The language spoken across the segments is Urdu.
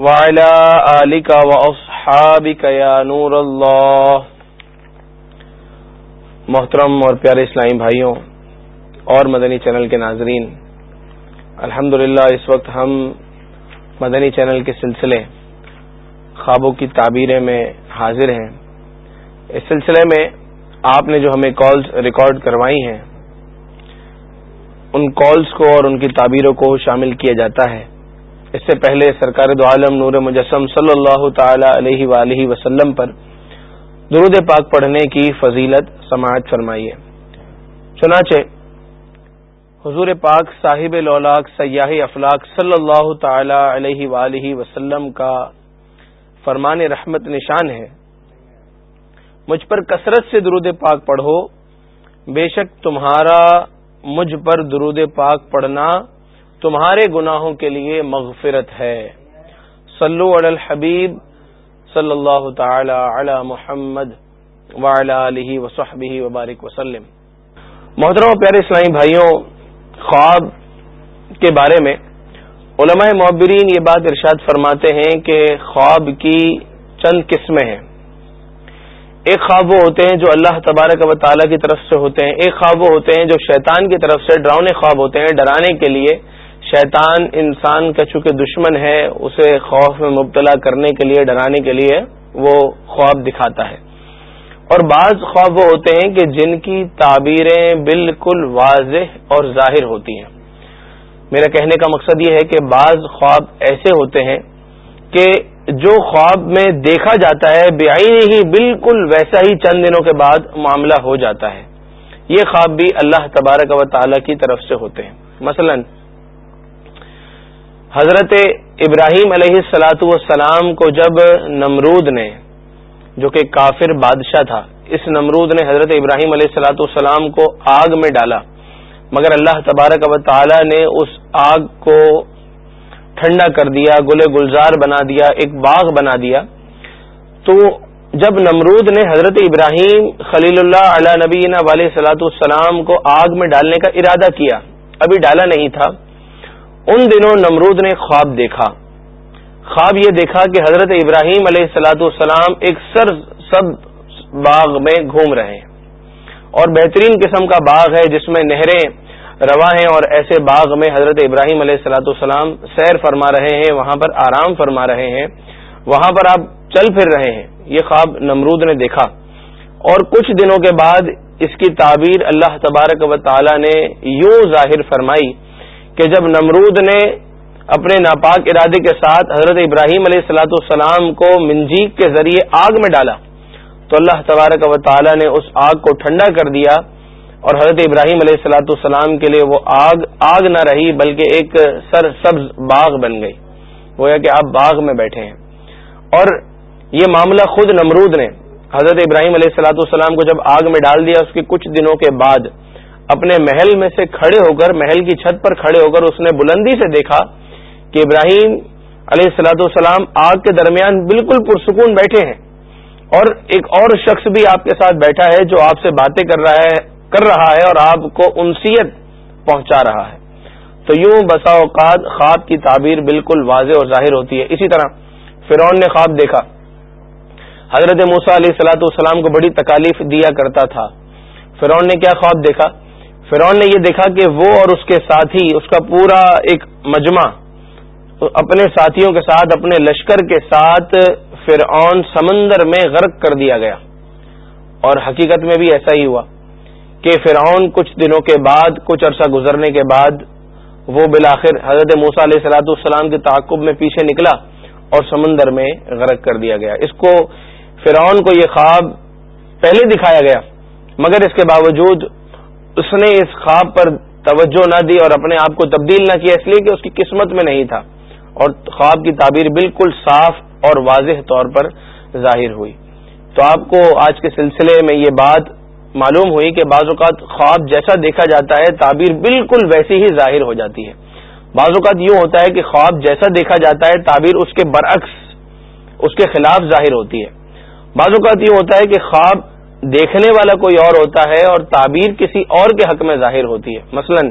وعلى آلك وأصحابك يا نور اللہ محترم اور پیارے اسلامی بھائیوں اور مدنی چینل کے ناظرین الحمد اس وقت ہم مدنی چینل کے سلسلے خوابوں کی تعبیریں میں حاضر ہیں۔ اس سلسلے میں آپ نے جو ہمیں کالز ریکارڈ کروائی ہیں، ان کالز کو اور ان کی تعبیروں کو شامل کیا جاتا ہے۔ اس سے پہلے سرکار دو عالم نور مجسم صلی اللہ تعالی علیہ وآلہ وسلم پر درود پاک پڑھنے کی فضیلت سماعت فرمائیے۔ چنانچہ حضور پاک صاحب لولاک سیاح افلاق صلی اللہ تعالی علیہ وآلہ وسلم کا فرمان رحمت نشان ہے۔ مجھ پر کثرت سے درود پاک پڑھو، بے شک تمہارا مجھ پر درود پاک پڑھنا تمہارے گناہوں کے لیے مغفرت ہے۔ صلو علی الحبیب صلی اللہ تعالی علی محمد علیہ وصحبہ وبارک وسلم۔ محترم و پیارے اسلامی بھائیوں، خواب کے بارے میں علماء معبرین یہ بات ارشاد فرماتے ہیں کہ خواب کی چند قسمیں ہیں۔ ایک خواب وہ ہوتے ہیں جو اللہ تبارک و تعالیٰ کی طرف سے ہوتے ہیں، ایک خواب وہ ہوتے ہیں جو شیطان کی طرف سے ڈراؤنے خواب ہوتے ہیں، ڈرانے کے لیے شیطان انسان کا چونکہ دشمن ہے، اسے خوف میں مبتلا کرنے کے لیے، ڈرانے کے لیے وہ خواب دکھاتا ہے۔ اور بعض خواب وہ ہوتے ہیں کہ جن کی تعبیریں بالکل واضح اور ظاہر ہوتی ہیں۔ میرا کہنے کا مقصد یہ ہے کہ بعض خواب ایسے ہوتے ہیں کہ جو خواب میں دیکھا جاتا ہے بے ہی بالکل ویسا ہی چند دنوں کے بعد معاملہ ہو جاتا ہے۔ یہ خواب بھی اللہ تبارک و تعالی کی طرف سے ہوتے ہیں۔ مثلاً حضرت ابراہیم علیہ السلاۃ والسلام کو جب نمرود نے، جو کہ کافر بادشاہ تھا، اس نمرود نے حضرت ابراہیم علیہ السلاۃ والسلام کو آگ میں ڈالا، مگر اللہ تبارک و تعالی نے اس آگ کو ٹھنڈا کر دیا گل گلزار بنا دیا، ایک باغ بنا دیا۔ تو جب نمرود نے حضرت ابراہیم خلیل اللہ علیہ نبی علیہ سلاۃ السلام کو آگ میں ڈالنے کا ارادہ کیا، ابھی ڈالا نہیں تھا۔ ان دنوں نمرود نے خواب دیکھا۔ خواب یہ دیکھا کہ حضرت ابراہیم علیہ السلاۃ والسلام ایک سر سب باغ میں گھوم رہے ہیں۔ اور بہترین قسم کا باغ ہے جس میں نہریں روا ہیں اور ایسے باغ میں حضرت ابراہیم علیہ السلاۃ والسلام سیر فرما رہے ہیں، وہاں پر آرام فرما رہے ہیں، وہاں پر آپ چل پھر رہے ہیں۔ یہ خواب نمرود نے دیکھا۔ اور کچھ دنوں کے بعد اس کی تعبیر اللہ تبارک و تعالی نے یوں ظاہر فرمائی کہ جب نمرود نے اپنے ناپاک ارادے کے ساتھ حضرت ابراہیم علیہ السلاۃ السلام کو منجیک کے ذریعے آگ میں ڈالا، تو اللہ تبارک و تعالی نے اس آگ کو ٹھنڈا کر دیا اور حضرت ابراہیم علیہ السلاۃ السلام کے لیے وہ آگ آگ نہ رہی بلکہ ایک سر سبز باغ بن گئی۔ گویا کہ آپ باغ میں بیٹھے ہیں۔ اور یہ معاملہ خود نمرود نے حضرت ابراہیم علیہ السلاۃ السلام کو جب آگ میں ڈال دیا، اس کے کچھ دنوں کے بعد اپنے محل میں سے کھڑے ہو کر، محل کی چھت پر کھڑے ہو کر اس نے بلندی سے دیکھا کہ ابراہیم علیہ السلاۃ والسلام آگ کے درمیان بالکل پرسکون بیٹھے ہیں۔ اور ایک اور شخص بھی آپ کے ساتھ بیٹھا ہے جو آپ سے باتیں کر رہا ہے، کر رہا ہے اور آپ کو انسیت پہنچا رہا ہے۔ تو یوں بسا اوقات خواب کی تعبیر بالکل واضح اور ظاہر ہوتی ہے۔ اسی طرح فرعون نے خواب دیکھا۔ حضرت موسا علیہ السلاۃ والسلام کو بڑی تکالیف دیا کرتا تھا۔ فرعون نے کیا خواب دیکھا؟ فرعون نے یہ دیکھا کہ وہ اور اس کے ساتھی، اس کا پورا ایک مجمع، اپنے ساتھیوں کے ساتھ، اپنے لشکر کے ساتھ فرعون سمندر میں غرق کر دیا گیا۔ اور حقیقت میں بھی ایسا ہی ہوا کہ فرعون کچھ دنوں کے بعد، کچھ عرصہ گزرنے کے بعد، وہ بالآخر حضرت موسا علیہ سلاۃ السلام کے تعاقب میں پیچھے نکلا اور سمندر میں غرق کر دیا گیا۔ اس کو، فرعون کو یہ خواب پہلے دکھایا گیا، مگر اس کے باوجود اس نے اس خواب پر توجہ نہ دی اور اپنے آپ کو تبدیل نہ کیا، اس لیے کہ اس کی قسمت میں نہیں تھا۔ اور خواب کی تعبیر بالکل صاف اور واضح طور پر ظاہر ہوئی۔ تو آپ کو آج کے سلسلے میں یہ بات معلوم ہوئی کہ بعض اوقات خواب جیسا دیکھا جاتا ہے، تعبیر بالکل ویسی ہی ظاہر ہو جاتی ہے۔ بعض اوقات یوں ہوتا ہے کہ خواب جیسا دیکھا جاتا ہے، تعبیر اس کے برعکس، اس کے خلاف ظاہر ہوتی ہے۔ بعض اوقات یہ ہوتا ہے کہ خواب دیکھنے والا کوئی اور ہوتا ہے اور تعبیر کسی اور کے حق میں ظاہر ہوتی ہے۔ مثلا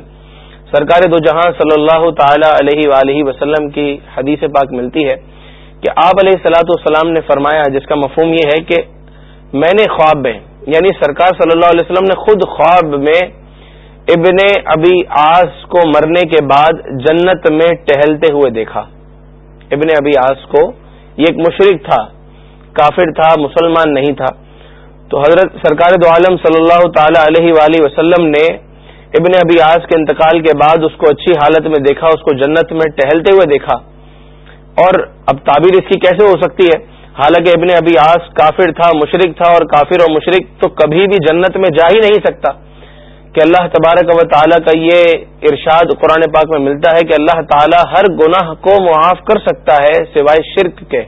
سرکار دو جہاں صلی اللہ تعالی علیہ وآلہ وسلم کی حدیث پاک ملتی ہے کہ آپ علیہ السلاۃ والسلام نے فرمایا، جس کا مفہوم یہ ہے کہ میں نے خواب میں یعنی سرکار صلی اللہ علیہ وسلم نے خود خواب میں ابن ابی آس کو مرنے کے بعد جنت میں ٹہلتے ہوئے دیکھا۔ ابن ابی آس کو یہ ایک مشرق تھا، کافر تھا، مسلمان نہیں تھا۔ تو حضرت سرکار دو عالم صلی اللہ تعالی علیہ وآلہ وسلم نے ابن ابی آس کے انتقال کے بعد اس کو اچھی حالت میں دیکھا، اس کو جنت میں ٹہلتے ہوئے دیکھا۔ اور اب تعبیر اس کی کیسے ہو سکتی ہے؟ حالانکہ ابن ابی آس کافر تھا مشرق تھا اور کافر اور مشرق تو کبھی بھی جنت میں جا ہی نہیں سکتا۔ کہ اللہ تبارک و تعالیٰ کا یہ ارشاد قرآن پاک میں ملتا ہے کہ اللہ تعالیٰ ہر گناہ کو معاف کر سکتا ہے سوائے شرک کے۔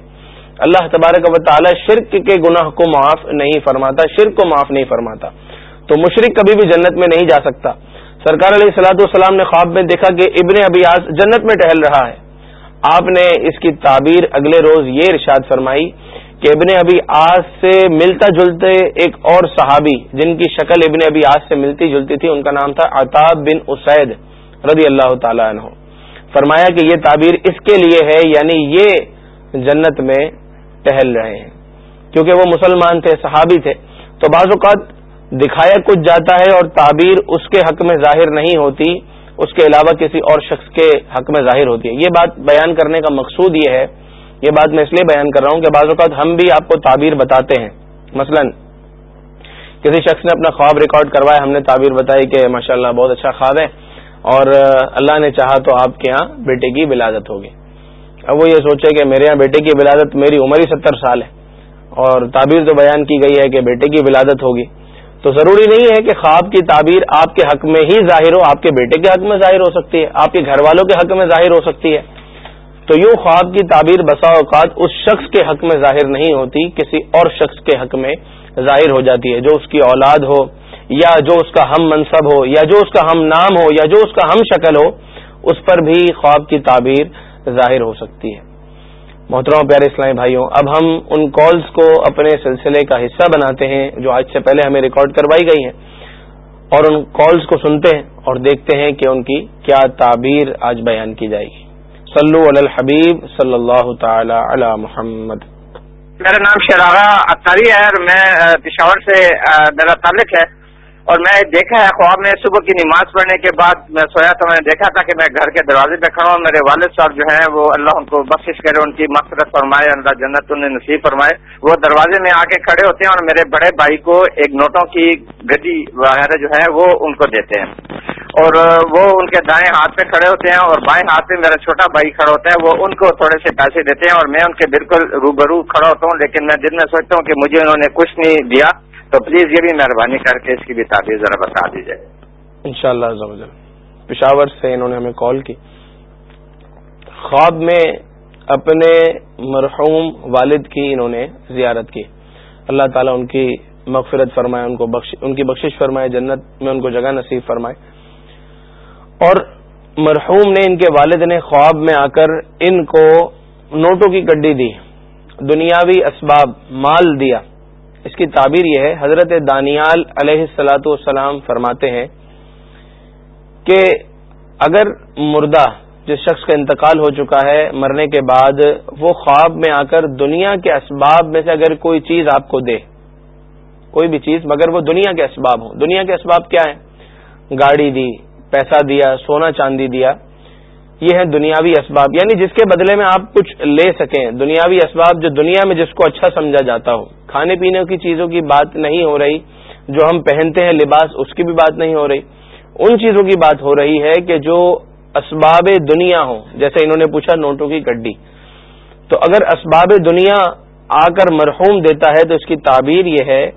اللہ تبارک و تعالیٰ شرک کے گناہ کو معاف نہیں فرماتا، شرک کو معاف نہیں فرماتا۔ تو مشرق کبھی بھی جنت میں نہیں جا سکتا۔ سرکار علیہ السلاۃ والسلام نے خواب میں دیکھا کہ ابن ابی آس جنت میں ٹہل رہا ہے۔ آپ نے اس کی تعبیر اگلے روز یہ ارشاد فرمائی کہ ابن ابی آس سے ملتا جلتے ایک اور صحابی جن کی شکل ابن ابی آس سے ملتی جلتی تھی، ان کا نام تھا عطاب بن اسید رضی اللہ تعالیٰ عنہ۔ فرمایا کہ یہ تعبیر اس کے لیے ہے یعنی یہ جنت میں ٹہل رہے ہیں۔ کیونکہ وہ مسلمان تھے، صحابی تھے۔ تو بعض اوقات دکھایا کچھ جاتا ہے اور تعبیر اس کے حق میں ظاہر نہیں ہوتی، اس کے علاوہ کسی اور شخص کے حق میں ظاہر ہوتی ہے۔ یہ بات بیان کرنے کا مقصود یہ ہے، یہ بات میں اس لیے بیان کر رہا ہوں کہ بعض اوقات ہم بھی آپ کو تعبیر بتاتے ہیں۔ مثلا، کسی شخص نے اپنا خواب ریکارڈ کروایا، ہم نے تعبیر بتائی کہ ماشاء اللہ بہت اچھا خواب ہے اور اللہ نے چاہا تو آپ کے یہاں بیٹے کی ولادت ہوگی۔ اب وہ یہ سوچے کہ میرے یہاں بیٹے کی ولادت میری عمر ہی ستر سال ہے۔ اور تعبیر تو بیان کی گئی ہے کہ بیٹے کی ولادت ہوگی۔ تو ضروری نہیں ہے کہ خواب کی تعبیر آپ کے حق میں ہی ظاہر ہو، آپ کے بیٹے کے حق میں ظاہر ہو سکتی ہے، آپ کے گھر والوں کے حق میں ظاہر ہو سکتی ہے۔ تو یوں خواب کی تعبیر بسا اوقات اس شخص کے حق میں ظاہر نہیں ہوتی، کسی اور شخص کے حق میں ظاہر ہو جاتی ہے۔ جو اس کی اولاد ہو، یا جو اس کا ہم منصب ہو، یا جو اس کا ہم نام ہو، یا جو اس کا ہم شکل ہو، اس پر بھی خواب کی تعبیر ظاہر ہو سکتی ہے محترم پیارے اسلامی بھائیوں، اب ہم ان کالز کو اپنے سلسلے کا حصہ بناتے ہیں جو آج سے پہلے ہمیں ریکارڈ کروائی گئی ہیں۔ اور ان کالز کو سنتے ہیں اور دیکھتے ہیں کہ ان کی کیا تعبیر آج بیان کی جائے گی۔ صلو علی الحبیب صلی اللہ تعالی علی محمد۔ میرا نام شراغا اختاری ہے اور میں پشاور سے میرا تعلق ہے۔ اور میں دیکھا ہے خواب میں صبح کی نماز پڑھنے کے بعد میں سویا تو میں نے دیکھا تھا کہ میں گھر کے دروازے پہ کھڑا ہوں، میرے والد صاحب جو ہیں وہ اللہ ان کو بخش کرے، ان کی مقصد فرمائے، اللہ جنت انہیں نصیب فرمائے۔ وہ دروازے میں آ کے کھڑے ہوتے ہیں اور میرے بڑے بھائی کو ایک نوٹوں کی گدی وغیرہ جو ہے وہ ان کو دیتے ہیں۔ اور وہ ان کے دائیں ہاتھ پہ کھڑے ہوتے ہیں اور بائیں ہاتھ پہ میرا چھوٹا بھائی کھڑا ہوتا ہے، وہ ان کو تھوڑے سے پیسے دیتے ہیں اور میں ان کے بالکل روبرو کھڑا ہوتا ہوں، لیکن میں دن میں سوچتا ہوں کہ مجھے انہوں نے کچھ نہیں دیا۔ تو پلیز یہ بھی مہربانی کر کے اس کی بھی تعبیر ذرا بتا دیجیے ان شاء اللہ پشاور سے انہوں نے ہمیں کال کی۔ خواب میں اپنے مرحوم والد کی انہوں نے زیارت کی۔ اللہ تعالیٰ ان کی مغفرت فرمائے، ان کو بخش، ان کی بخشش فرمائے، جنت میں ان کو جگہ نصیب فرمائے۔ اور مرحوم نے ان کے والد نے خواب میں آ کر ان کو نوٹوں کی گڈی دی، دنیاوی اسباب مال دیا۔ اس کی تعبیر یہ ہے، حضرت دانیال علیہ السلاۃ والسلام فرماتے ہیں کہ اگر مردہ، جس شخص کا انتقال ہو چکا ہے مرنے کے بعد، وہ خواب میں آ کر دنیا کے اسباب میں سے اگر کوئی چیز آپ کو دے، کوئی بھی چیز، مگر وہ دنیا کے اسباب ہوں۔ دنیا کے اسباب کیا ہیں؟ گاڑی دی، پیسہ دیا، سونا چاندی دیا۔ یہ ہے دنیاوی اسباب یعنی جس کے بدلے میں آپ کچھ لے سکیں۔ دنیاوی اسباب جو دنیا میں جس کو اچھا سمجھا جاتا ہو۔ کھانے پینے کی چیزوں کی بات نہیں ہو رہی، جو ہم پہنتے ہیں لباس، اس کی بھی بات نہیں ہو رہی۔ ان چیزوں کی بات ہو رہی ہے کہ جو اسباب دنیا ہو جیسے انہوں نے پوچھا نوٹوں کی گڈی تو اگر اسباب دنیا آ کر مرحوم دیتا ہے، تو اس کی تعبیر یہ ہے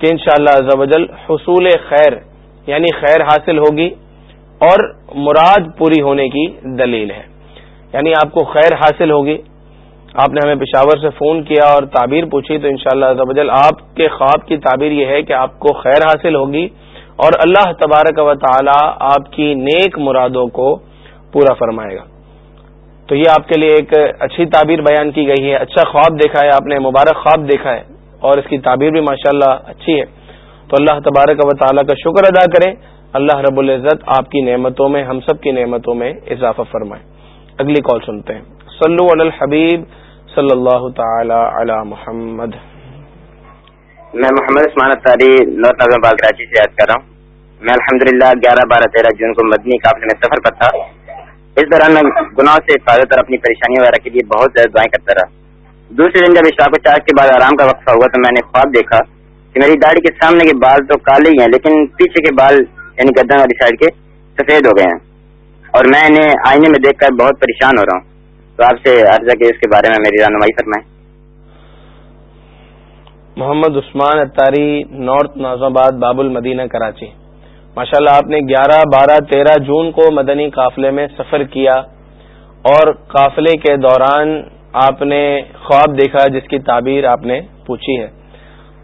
کہ انشاءاللہ شاء اللہ حصول خیر یعنی خیر حاصل ہوگی۔ اور مراد پوری ہونے کی دلیل ہے۔ یعنی آپ کو خیر حاصل ہوگی۔ آپ نے ہمیں پشاور سے فون کیا اور تعبیر پوچھی تو انشاءاللہ شاء اللہ آپ کے خواب کی تعبیر یہ ہے کہ آپ کو خیر حاصل ہوگی اور اللہ تبارک و تعالی آپ کی نیک مرادوں کو پورا فرمائے گا۔ تو یہ آپ کے لیے ایک اچھی تعبیر بیان کی گئی ہے۔ اچھا خواب دیکھا ہے، آپ نے مبارک خواب دیکھا ہے اور اس کی تعبیر بھی ماشاءاللہ اچھی ہے۔ تو اللہ تبارک و تعالیٰ کا شکر ادا کریں۔ اللہ رب العزت آپ کی نعمتوں میں، ہم سب کی نعمتوں میں اضافہ فرمائے۔ اگلی کال سنتے ہیں۔ صلو علی الحبیب صلی اللہ تعالی علی محمد۔ میں محمد عثمان اطاری نوت نظم بال کراچی سے یاد کر رہا ہوں۔ میں الحمد للہ گیارہ بارہ تیرہ جون کو مدنی قافلے میں سفر پر تھا۔ اس دوران میں گناہوں سے حفاظت اور اپنی پریشانی وغیرہ کے لیے بہت زیادہ دعائیں کرتا رہا۔ دوسرے دن جب اشراف چارج کے بعد آرام کا وقفہ ہوا تو میں نے خواب دیکھا کہ میری داڑھی کے سامنے کے بال تو کالے ہی ہیں، لیکن پیچھے کے بال یعنی گردن والی سائڈ کے سفید ہو گئے ہیں۔ اور میں انہیں آئینے میں دیکھ کر بہت پریشان ہو رہا ہوں۔ تو آپ سے عرضہ کے اس کے بارے میں میری رہنمائی فرمائیں۔ محمد عثمان اتاری نارتھ ناز آباد باب المدینہ کراچی۔ ماشاء اللہ آپ نے گیارہ، بارہ، تیرہ جون کو مدنی قافلے میں سفر کیا۔ اور قافلے کے دوران آپ نے خواب دیکھا جس کی تعبیر آپ نے پوچھی ہے۔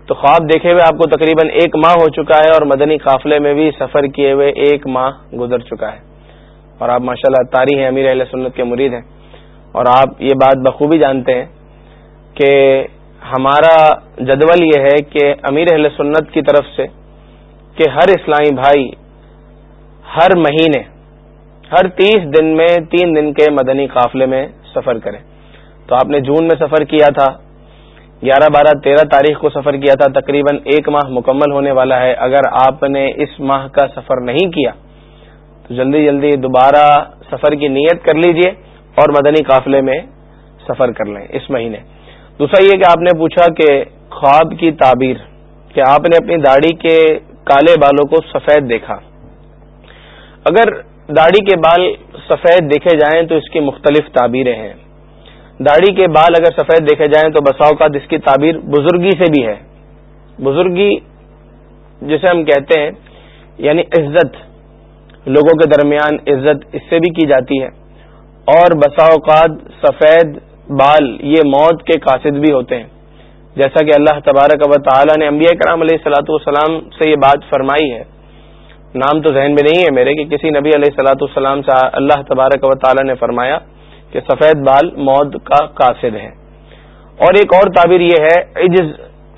تو خواب دیکھے ہوئے آپ کو تقریباً ایک ماہ ہو چکا ہے اور مدنی قافلے میں بھی سفر کیے ہوئے ایک ماہ گزر چکا ہے۔ اور آپ ماشاء اللہ تاری ہیں امیر اہل سنت کے مرید ہیں۔ اور آپ یہ بات بخوبی جانتے ہیں کہ ہمارا جدول یہ ہے کہ امیر اہل سنت کی طرف سے کہ ہر اسلامی بھائی ہر مہینے، ہر تیس دن میں تین دن کے مدنی قافلے میں سفر کریں تو آپ نے جون میں سفر کیا تھا گیارہ بارہ تیرہ تاریخ کو سفر کیا تھا، تقریباً ایک ماہ مکمل ہونے والا ہے۔ اگر آپ نے اس ماہ کا سفر نہیں کیا، تو جلدی جلدی دوبارہ سفر کی نیت کر لیجیے اور مدنی قافلے میں سفر کر لیں اس مہینے۔ دوسرا یہ کہ آپ نے پوچھا کہ خواب کی تعبیر، کہ آپ نے اپنی داڑھی کے کالے بالوں کو سفید دیکھا۔ اگر داڑھی کے بال سفید دیکھے جائیں تو اس کی مختلف تعبیریں ہیں۔ داڑھی کے بال اگر سفید دیکھے جائیں تو بساؤ کا اس کی تعبیر بزرگی سے بھی ہے۔ بزرگی جسے ہم کہتے ہیں یعنی عزت، لوگوں کے درمیان عزت، اس سے بھی کی جاتی ہے۔ اور بسا اوقات سفید بال، یہ موت کے قاصد بھی ہوتے ہیں۔ جیسا کہ اللہ تبارک و تعالی نے انبیاء کرام علیہ السلاۃ والسلام سے یہ بات فرمائی ہے۔ نام تو ذہن میں نہیں ہے میرے کہ کسی نبی علیہ السلاۃ والسلام سے اللہ تبارک و تعالی نے فرمایا۔ کہ سفید بال موت کا قاصد ہے۔ اور ایک اور تعبیر یہ ہے، عجز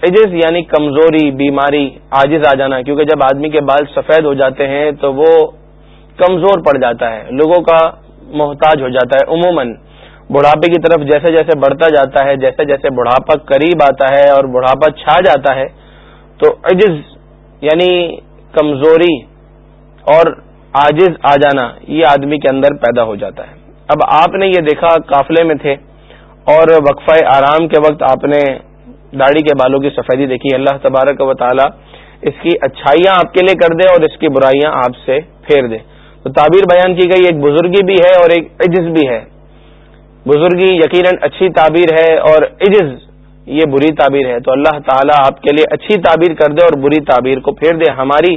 عجز یعنی کمزوری، بیماری، عاجز آ جانا۔ کیونکہ جب آدمی کے بال سفید ہو جاتے ہیں تو وہ کمزور پڑ جاتا ہے، لوگوں کا محتاج ہو جاتا ہے۔ عموماً بڑھاپے کی طرف جیسے جیسے بڑھتا جاتا ہے، جیسے جیسے بڑھاپا قریب آتا ہے اور بڑھاپا چھا جاتا ہے، تو عجز یعنی کمزوری اور عاجز آ جانا، یہ آدمی کے اندر پیدا ہو جاتا ہے۔ اب آپ نے یہ دیکھا قافلے میں تھے اور وقفہ آرام کے وقت آپ نے داڑھی کے بالوں کی سفیدی دیکھی۔ اللہ تبارک و تعالی اس کی اچھائیاں آپ کے لیے کر دے اور اس کی برائیاں آپ سے پھیر دے۔ تو تعبیر بیان کی گئی، ایک بزرگی بھی ہے اور ایک عجز بھی ہے۔ بزرگی یقیناً اچھی تعبیر ہے اور عجز یہ بری تعبیر ہے۔ تو اللہ تعالیٰ آپ کے لیے اچھی تعبیر کر دے اور بری تعبیر کو پھیر دے۔ ہماری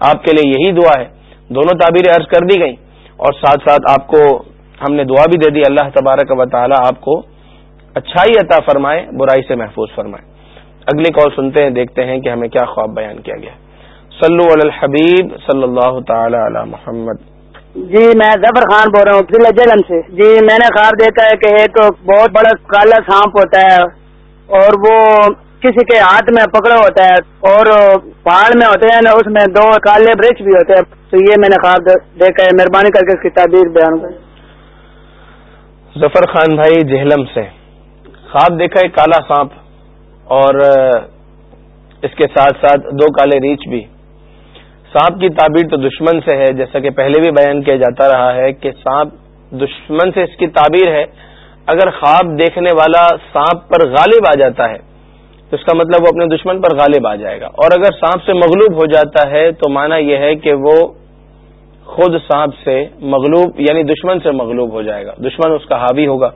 آپ کے لیے یہی دعا ہے۔ دونوں تعبیریں عرض کر دی گئیں اور ساتھ ساتھ آپ کو ہم نے دعا بھی دے دی، اللہ تبارک و تعالی آپ کو اچھائی عطا فرمائے، برائی سے محفوظ فرمائے۔ اگلی کال سنتے ہیں، دیکھتے ہیں کہ ہمیں کیا خواب بیان کیا گیا۔ صلو علی الحبیب صلی اللہ تعالی علی محمد۔ جی میں ظفر خان بول رہا ہوں جلن سے۔ جی میں نے خواب دیکھا ہے کہ ایک بہت بڑا کالا سانپ ہوتا ہے اور وہ کسی کے ہاتھ میں پکڑا ہوتا ہے اور پہاڑ میں ہوتے ہیں نا، اس میں دو کالے برچ بھی ہوتے ہیں۔ تو یہ میں نے خواب دیکھا ہے، مہربانی کر کے اس کی تعبیر بیان کر ظفر خان بھائی جہلم سے۔ خواب دیکھا ہے کالا سانپ اور اس کے ساتھ ساتھ دو کالے ریچھ بھی۔ سانپ کی تعبیر تو دشمن سے ہے، جیسا کہ پہلے بھی بیان کیا جاتا رہا ہے کہ سانپ دشمن سے اس کی تعبیر ہے۔ اگر خواب دیکھنے والا سانپ پر غالب آ جاتا ہے، تو اس کا مطلب وہ اپنے دشمن پر غالب آ جائے گا۔ اور اگر سانپ سے مغلوب ہو جاتا ہے، تو مانا یہ ہے کہ وہ خود سانپ سے مغلوب یعنی دشمن سے مغلوب ہو جائے گا۔ دشمن اس کا حاوی ہوگا۔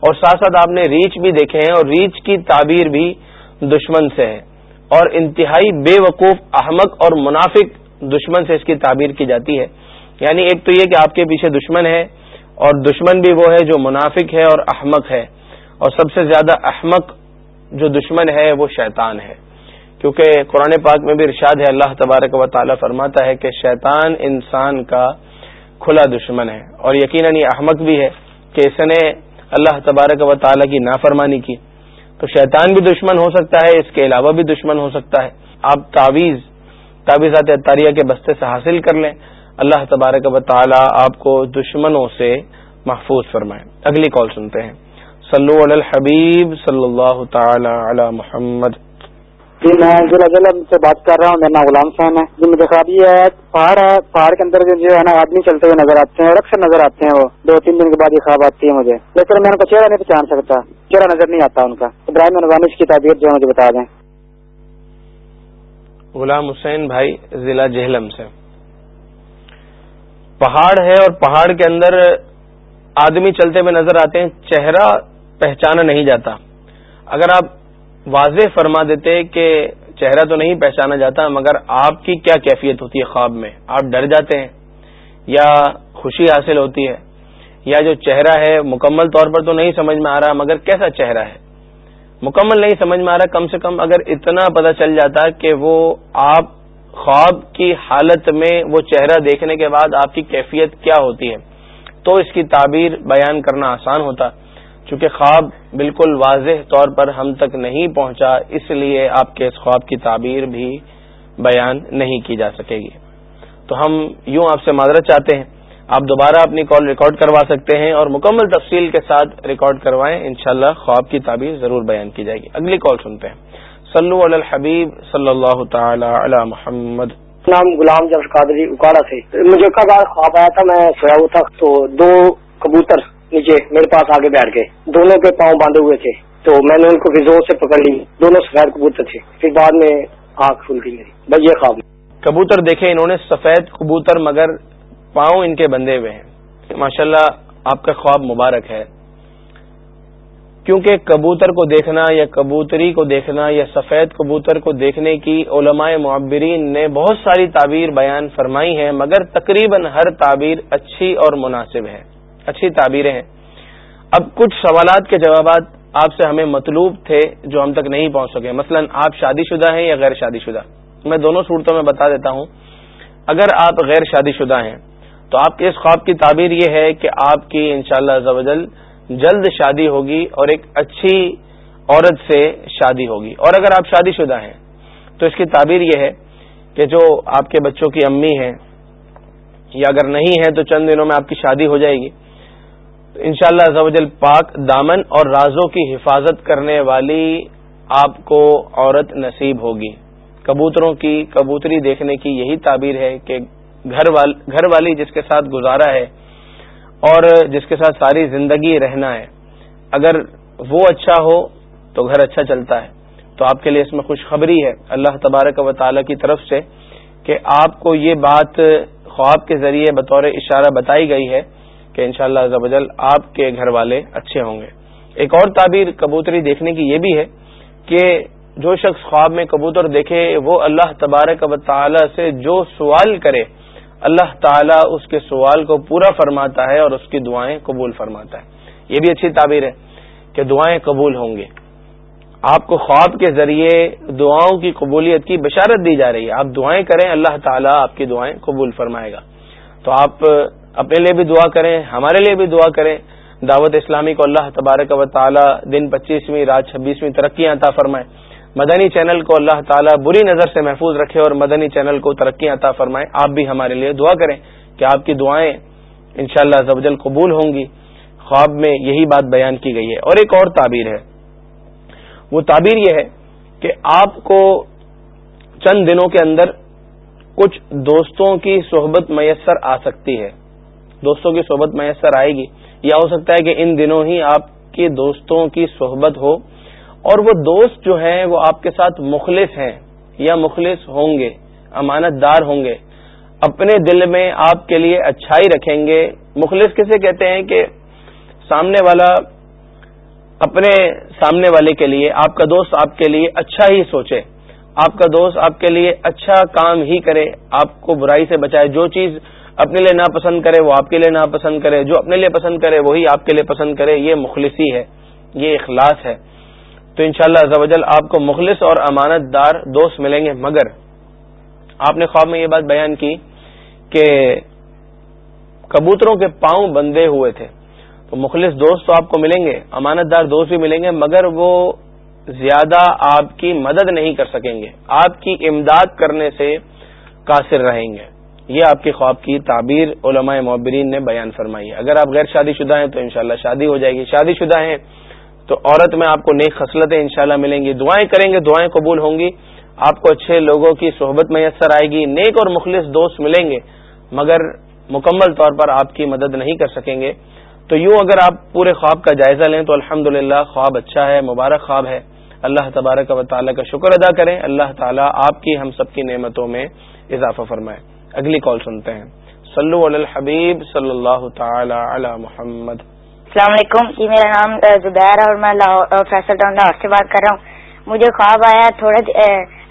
اور ساتھ ساتھ آپ نے ریچھ بھی دیکھے ہیں اور ریچھ کی تعبیر بھی دشمن سے ہے۔ اور انتہائی بے وقوف احمد اور منافق دشمن سے اس کی تعبیر کی جاتی ہے۔ یعنی ایک تو یہ کہ آپ کے پیچھے دشمن ہے اور دشمن بھی وہ ہے جو منافق ہے اور احمق ہے۔ اور سب سے زیادہ احمق جو دشمن ہے وہ شیطان ہے۔ کیونکہ قرآن پاک میں بھی ارشاد ہے، اللہ تبارک و تعالیٰ فرماتا ہے کہ شیطان انسان کا کھلا دشمن ہے۔ اور یقیناً یہ احمد بھی ہے کہ اس نے اللہ تبارک و تعالیٰ کی نافرمانی کی۔ تو شیطان بھی دشمن ہو سکتا ہے، اس کے علاوہ بھی دشمن ہو سکتا ہے۔ آپ تعویذ، تعویذات اطاریہ کے بستے سے حاصل کر لیں۔ اللہ تبارک و تعالیٰ آپ کو دشمنوں سے محفوظ فرمائے۔ اگلی کال سنتے ہیں۔ صلو علی الحبیب صلی اللہ تعالی علی محمد۔ جی میں ضلع ضلع سے بات کر رہا ہوں میرا نام غلام خان ہے جی مجھے خواب یہ ہے، پہاڑ ہے، پہاڑ کے اندر جو ہے نا آدمی چلتے ہوئے نظر آتے ہیں اور اکثر نظر آتے ہیں وہ۔ دو تین دن کے بعد یہ خواب آتی ہے مجھے۔ لیکن میں ان کا چہرہ نہیں پہچان سکتا، چہرہ نظر نہیں آتا ان کا۔ ابراہیم نوانش کی تعبیر جو ہے مجھے بتا دیں۔ غلام حسین بھائی ضلع جہلم سے۔ پہاڑ ہے اور پہاڑ کے اندر آدمی چلتے ہوئے نظر آتے ہیں، چہرہ پہچانا نہیں جاتا۔ اگر آپ واضح فرما دیتے کہ چہرہ تو نہیں پہچانا جاتا، مگر آپ کی کیا کیفیت ہوتی ہے خواب میں؟ آپ ڈر جاتے ہیں یا خوشی حاصل ہوتی ہے؟ یا جو چہرہ ہے مکمل طور پر تو نہیں سمجھ میں آ رہا، مگر کیسا چہرہ ہے؟ مکمل نہیں سمجھ میں آ رہا، کم سے کم اگر اتنا پتہ چل جاتا کہ وہ آپ خواب کی حالت میں وہ چہرہ دیکھنے کے بعد آپ کی کیفیت کیا ہوتی ہے، تو اس کی تعبیر بیان کرنا آسان ہوتا۔ چونکہ خواب بالکل واضح طور پر ہم تک نہیں پہنچا، اس لیے آپ کے اس خواب کی تعبیر بھی بیان نہیں کی جا سکے گی۔ تو ہم یوں آپ سے معذرت چاہتے ہیں، آپ دوبارہ اپنی کال ریکارڈ کروا سکتے ہیں اور مکمل تفصیل کے ساتھ ریکارڈ کروائیں، انشاءاللہ خواب کی تعبیر ضرور بیان کی جائے گی۔ اگلی کال سنتے ہیں۔ صلو علی الحبیب صلی اللہ تعالی علی محمد۔ نام غلام جب قادری، اکاڑا سے۔ مجھے کب خواب آیا تھا، میں سویا ہوا تھا، تو دو کبوتر نیچے، میرے پاس آگے بیٹھ گئے۔ دونوں کے پاؤں باندھے ہوئے تھے۔ تو میں نے ان کو زور سے پکڑ لی۔ دونوں سفید کبوتر تھے۔ پھر بعد میں آنکھ کھل گئی میری۔ بس یہ خواب۔ کبوتر دیکھے انہوں نے سفید کبوتر، مگر پاؤں ان کے بندھے ہوئے ہیں۔ ماشاءاللہ، آپ کا خواب مبارک ہے۔ کیونکہ کبوتر کو دیکھنا یا کبوتری کو دیکھنا یا سفید کبوتر کو دیکھنے کی علماء معبرین نے بہت ساری تعبیر بیان فرمائی ہے مگر تقریباً ہر تعبیر اچھی اور مناسب ہے۔ اچھی تعبیریں ہیں۔ اب کچھ سوالات کے جوابات آپ سے ہمیں مطلوب تھے جو ہم تک نہیں پہنچ سکے۔ مثلا آپ شادی شدہ ہیں یا غیر شادی شدہ میں دونوں صورتوں میں بتا دیتا ہوں۔ اگر آپ غیر شادی شدہ ہیں تو آپ کے اس خواب کی تعبیر یہ ہے کہ آپ کی انشاءاللہ شاء اللہ جلد شادی ہوگی اور ایک اچھی عورت سے شادی ہوگی۔ اور اگر آپ شادی شدہ ہیں تو اس کی تعبیر یہ ہے کہ جو آپ کے بچوں کی امی ہیں یا اگر نہیں ہے تو چند دنوں میں آپ کی شادی ہو جائے گی۔ ان شاء اللہ پاک دامن اور رازوں کی حفاظت کرنے والی آپ کو عورت نصیب ہوگی۔ کبوتروں کی، کبوتری دیکھنے کی یہی تعبیر ہے کہ گھر گھر والی جس کے ساتھ گزارا ہے اور جس کے ساتھ ساری زندگی رہنا ہے، اگر وہ اچھا ہو تو گھر اچھا چلتا ہے۔ تو آپ کے لیے اس میں خوشخبری ہے اللہ تبارک و تعالی کی طرف سے کہ آپ کو یہ بات خواب کے ذریعے بطور اشارہ بتائی گئی ہے کہ انشاءاللہ شاء اللہ آپ کے گھر والے اچھے ہوں گے۔ ایک اور تعبیر کبوتری دیکھنے کی یہ بھی ہے کہ جو شخص خواب میں کبوتر دیکھے، وہ اللہ تبارک و تعالی سے جو سوال کرے، اللہ تعالیٰ اس کے سوال کو پورا فرماتا ہے اور اس کی دعائیں قبول فرماتا ہے۔ یہ بھی اچھی تعبیر ہے کہ دعائیں قبول ہوں گے۔ آپ کو خواب کے ذریعے دعاؤں کی قبولیت کی بشارت دی جا رہی ہے۔ آپ دعائیں کریں، اللہ تعالیٰ آپ کی دعائیں قبول فرمائے گا۔ تو آپ اپنے لیے بھی دعا کریں، ہمارے لیے بھی دعا کریں۔ دعوت اسلامی کو اللہ تبارک و تعالی دن پچیسویں، رات چھبیسویں ترقیاں عطا فرمائے۔ مدنی چینل کو اللہ تعالیٰ بری نظر سے محفوظ رکھے اور مدنی چینل کو ترقی عطا فرمائے۔ آپ بھی ہمارے لیے دعا کریں کہ آپ کی دعائیں انشاءاللہ شاء اللہ قبول ہوں گی۔ خواب میں یہی بات بیان کی گئی ہے۔ اور ایک اور تعبیر ہے۔ وہ تعبیر یہ ہے کہ آپ کو چند دنوں کے اندر کچھ دوستوں کی صحبت میسر آ سکتی ہے۔ دوستوں کی صحبت میسر آئے گی۔ یا ہو سکتا ہے کہ ان دنوں ہی آپ کے دوستوں کی صحبت ہو اور وہ دوست جو ہیں وہ آپ کے ساتھ مخلص ہیں یا مخلص ہوں گے، امانت دار ہوں گے۔ اپنے دل میں آپ کے لیے اچھائی رکھیں گے۔ مخلص کسے کہتے ہیں کہ سامنے والا اپنے سامنے والے کے لیے، آپ کا دوست آپ کے لیے اچھا ہی سوچے۔ آپ کا دوست آپ کے لیے اچھا کام ہی کرے، آپ کو برائی سے بچائے۔ جو چیز اپنے لیے ناپسند کرے، وہ آپ کے لیے ناپسند کرے، جو اپنے لیے پسند کرے، وہی آپ کے لیے پسند کرے، یہ مخلصی ہے، یہ اخلاص ہے۔ تو انشاءاللہ شاء اللہ آپ کو مخلص اور امانت دار دوست ملیں گے۔ مگر آپ نے خواب میں یہ بات بیان کی کہ کبوتروں کے پاؤں بندے ہوئے تھے۔ تو مخلص دوست تو آپ کو ملیں گے، امانت دار دوست بھی ملیں گے، مگر وہ زیادہ آپ کی مدد نہیں کر سکیں گے۔ آپ کی امداد کرنے سے قاصر رہیں گے۔ یہ آپ کے خواب کی تعبیر علماء معبرین نے بیان فرمائی ہے۔ اگر آپ غیر شادی شدہ ہیں تو انشاءاللہ شادی ہو جائے گی۔ شادی شدہ ہیں تو عورت میں آپ کو نیک خصلتیں انشاءاللہ ملیں گی۔ دعائیں کریں گے، دعائیں قبول ہوں گی۔ آپ کو اچھے لوگوں کی صحبت میسر آئے گی۔ نیک اور مخلص دوست ملیں گے، مگر مکمل طور پر آپ کی مدد نہیں کر سکیں گے۔ تو یوں اگر آپ پورے خواب کا جائزہ لیں تو الحمد خواب اچھا ہے، مبارک خواب ہے۔ اللہ تبارک و تعالیٰ کا شکر ادا کریں۔ اللہ تعالیٰ آپ کی ہم سب کی نعمتوں میں اضافہ فرمائے۔ اگلی کال سنتے ہیں۔ صلو علی الحبیب صلی اللہ تعالی علی محمد۔ السلام علیکم۔ جی میرا نام زبیر ہے اور میں فیصل ٹاؤن لاہور سے بات کر رہا ہوں۔ مجھے خواب آیا تھوڑے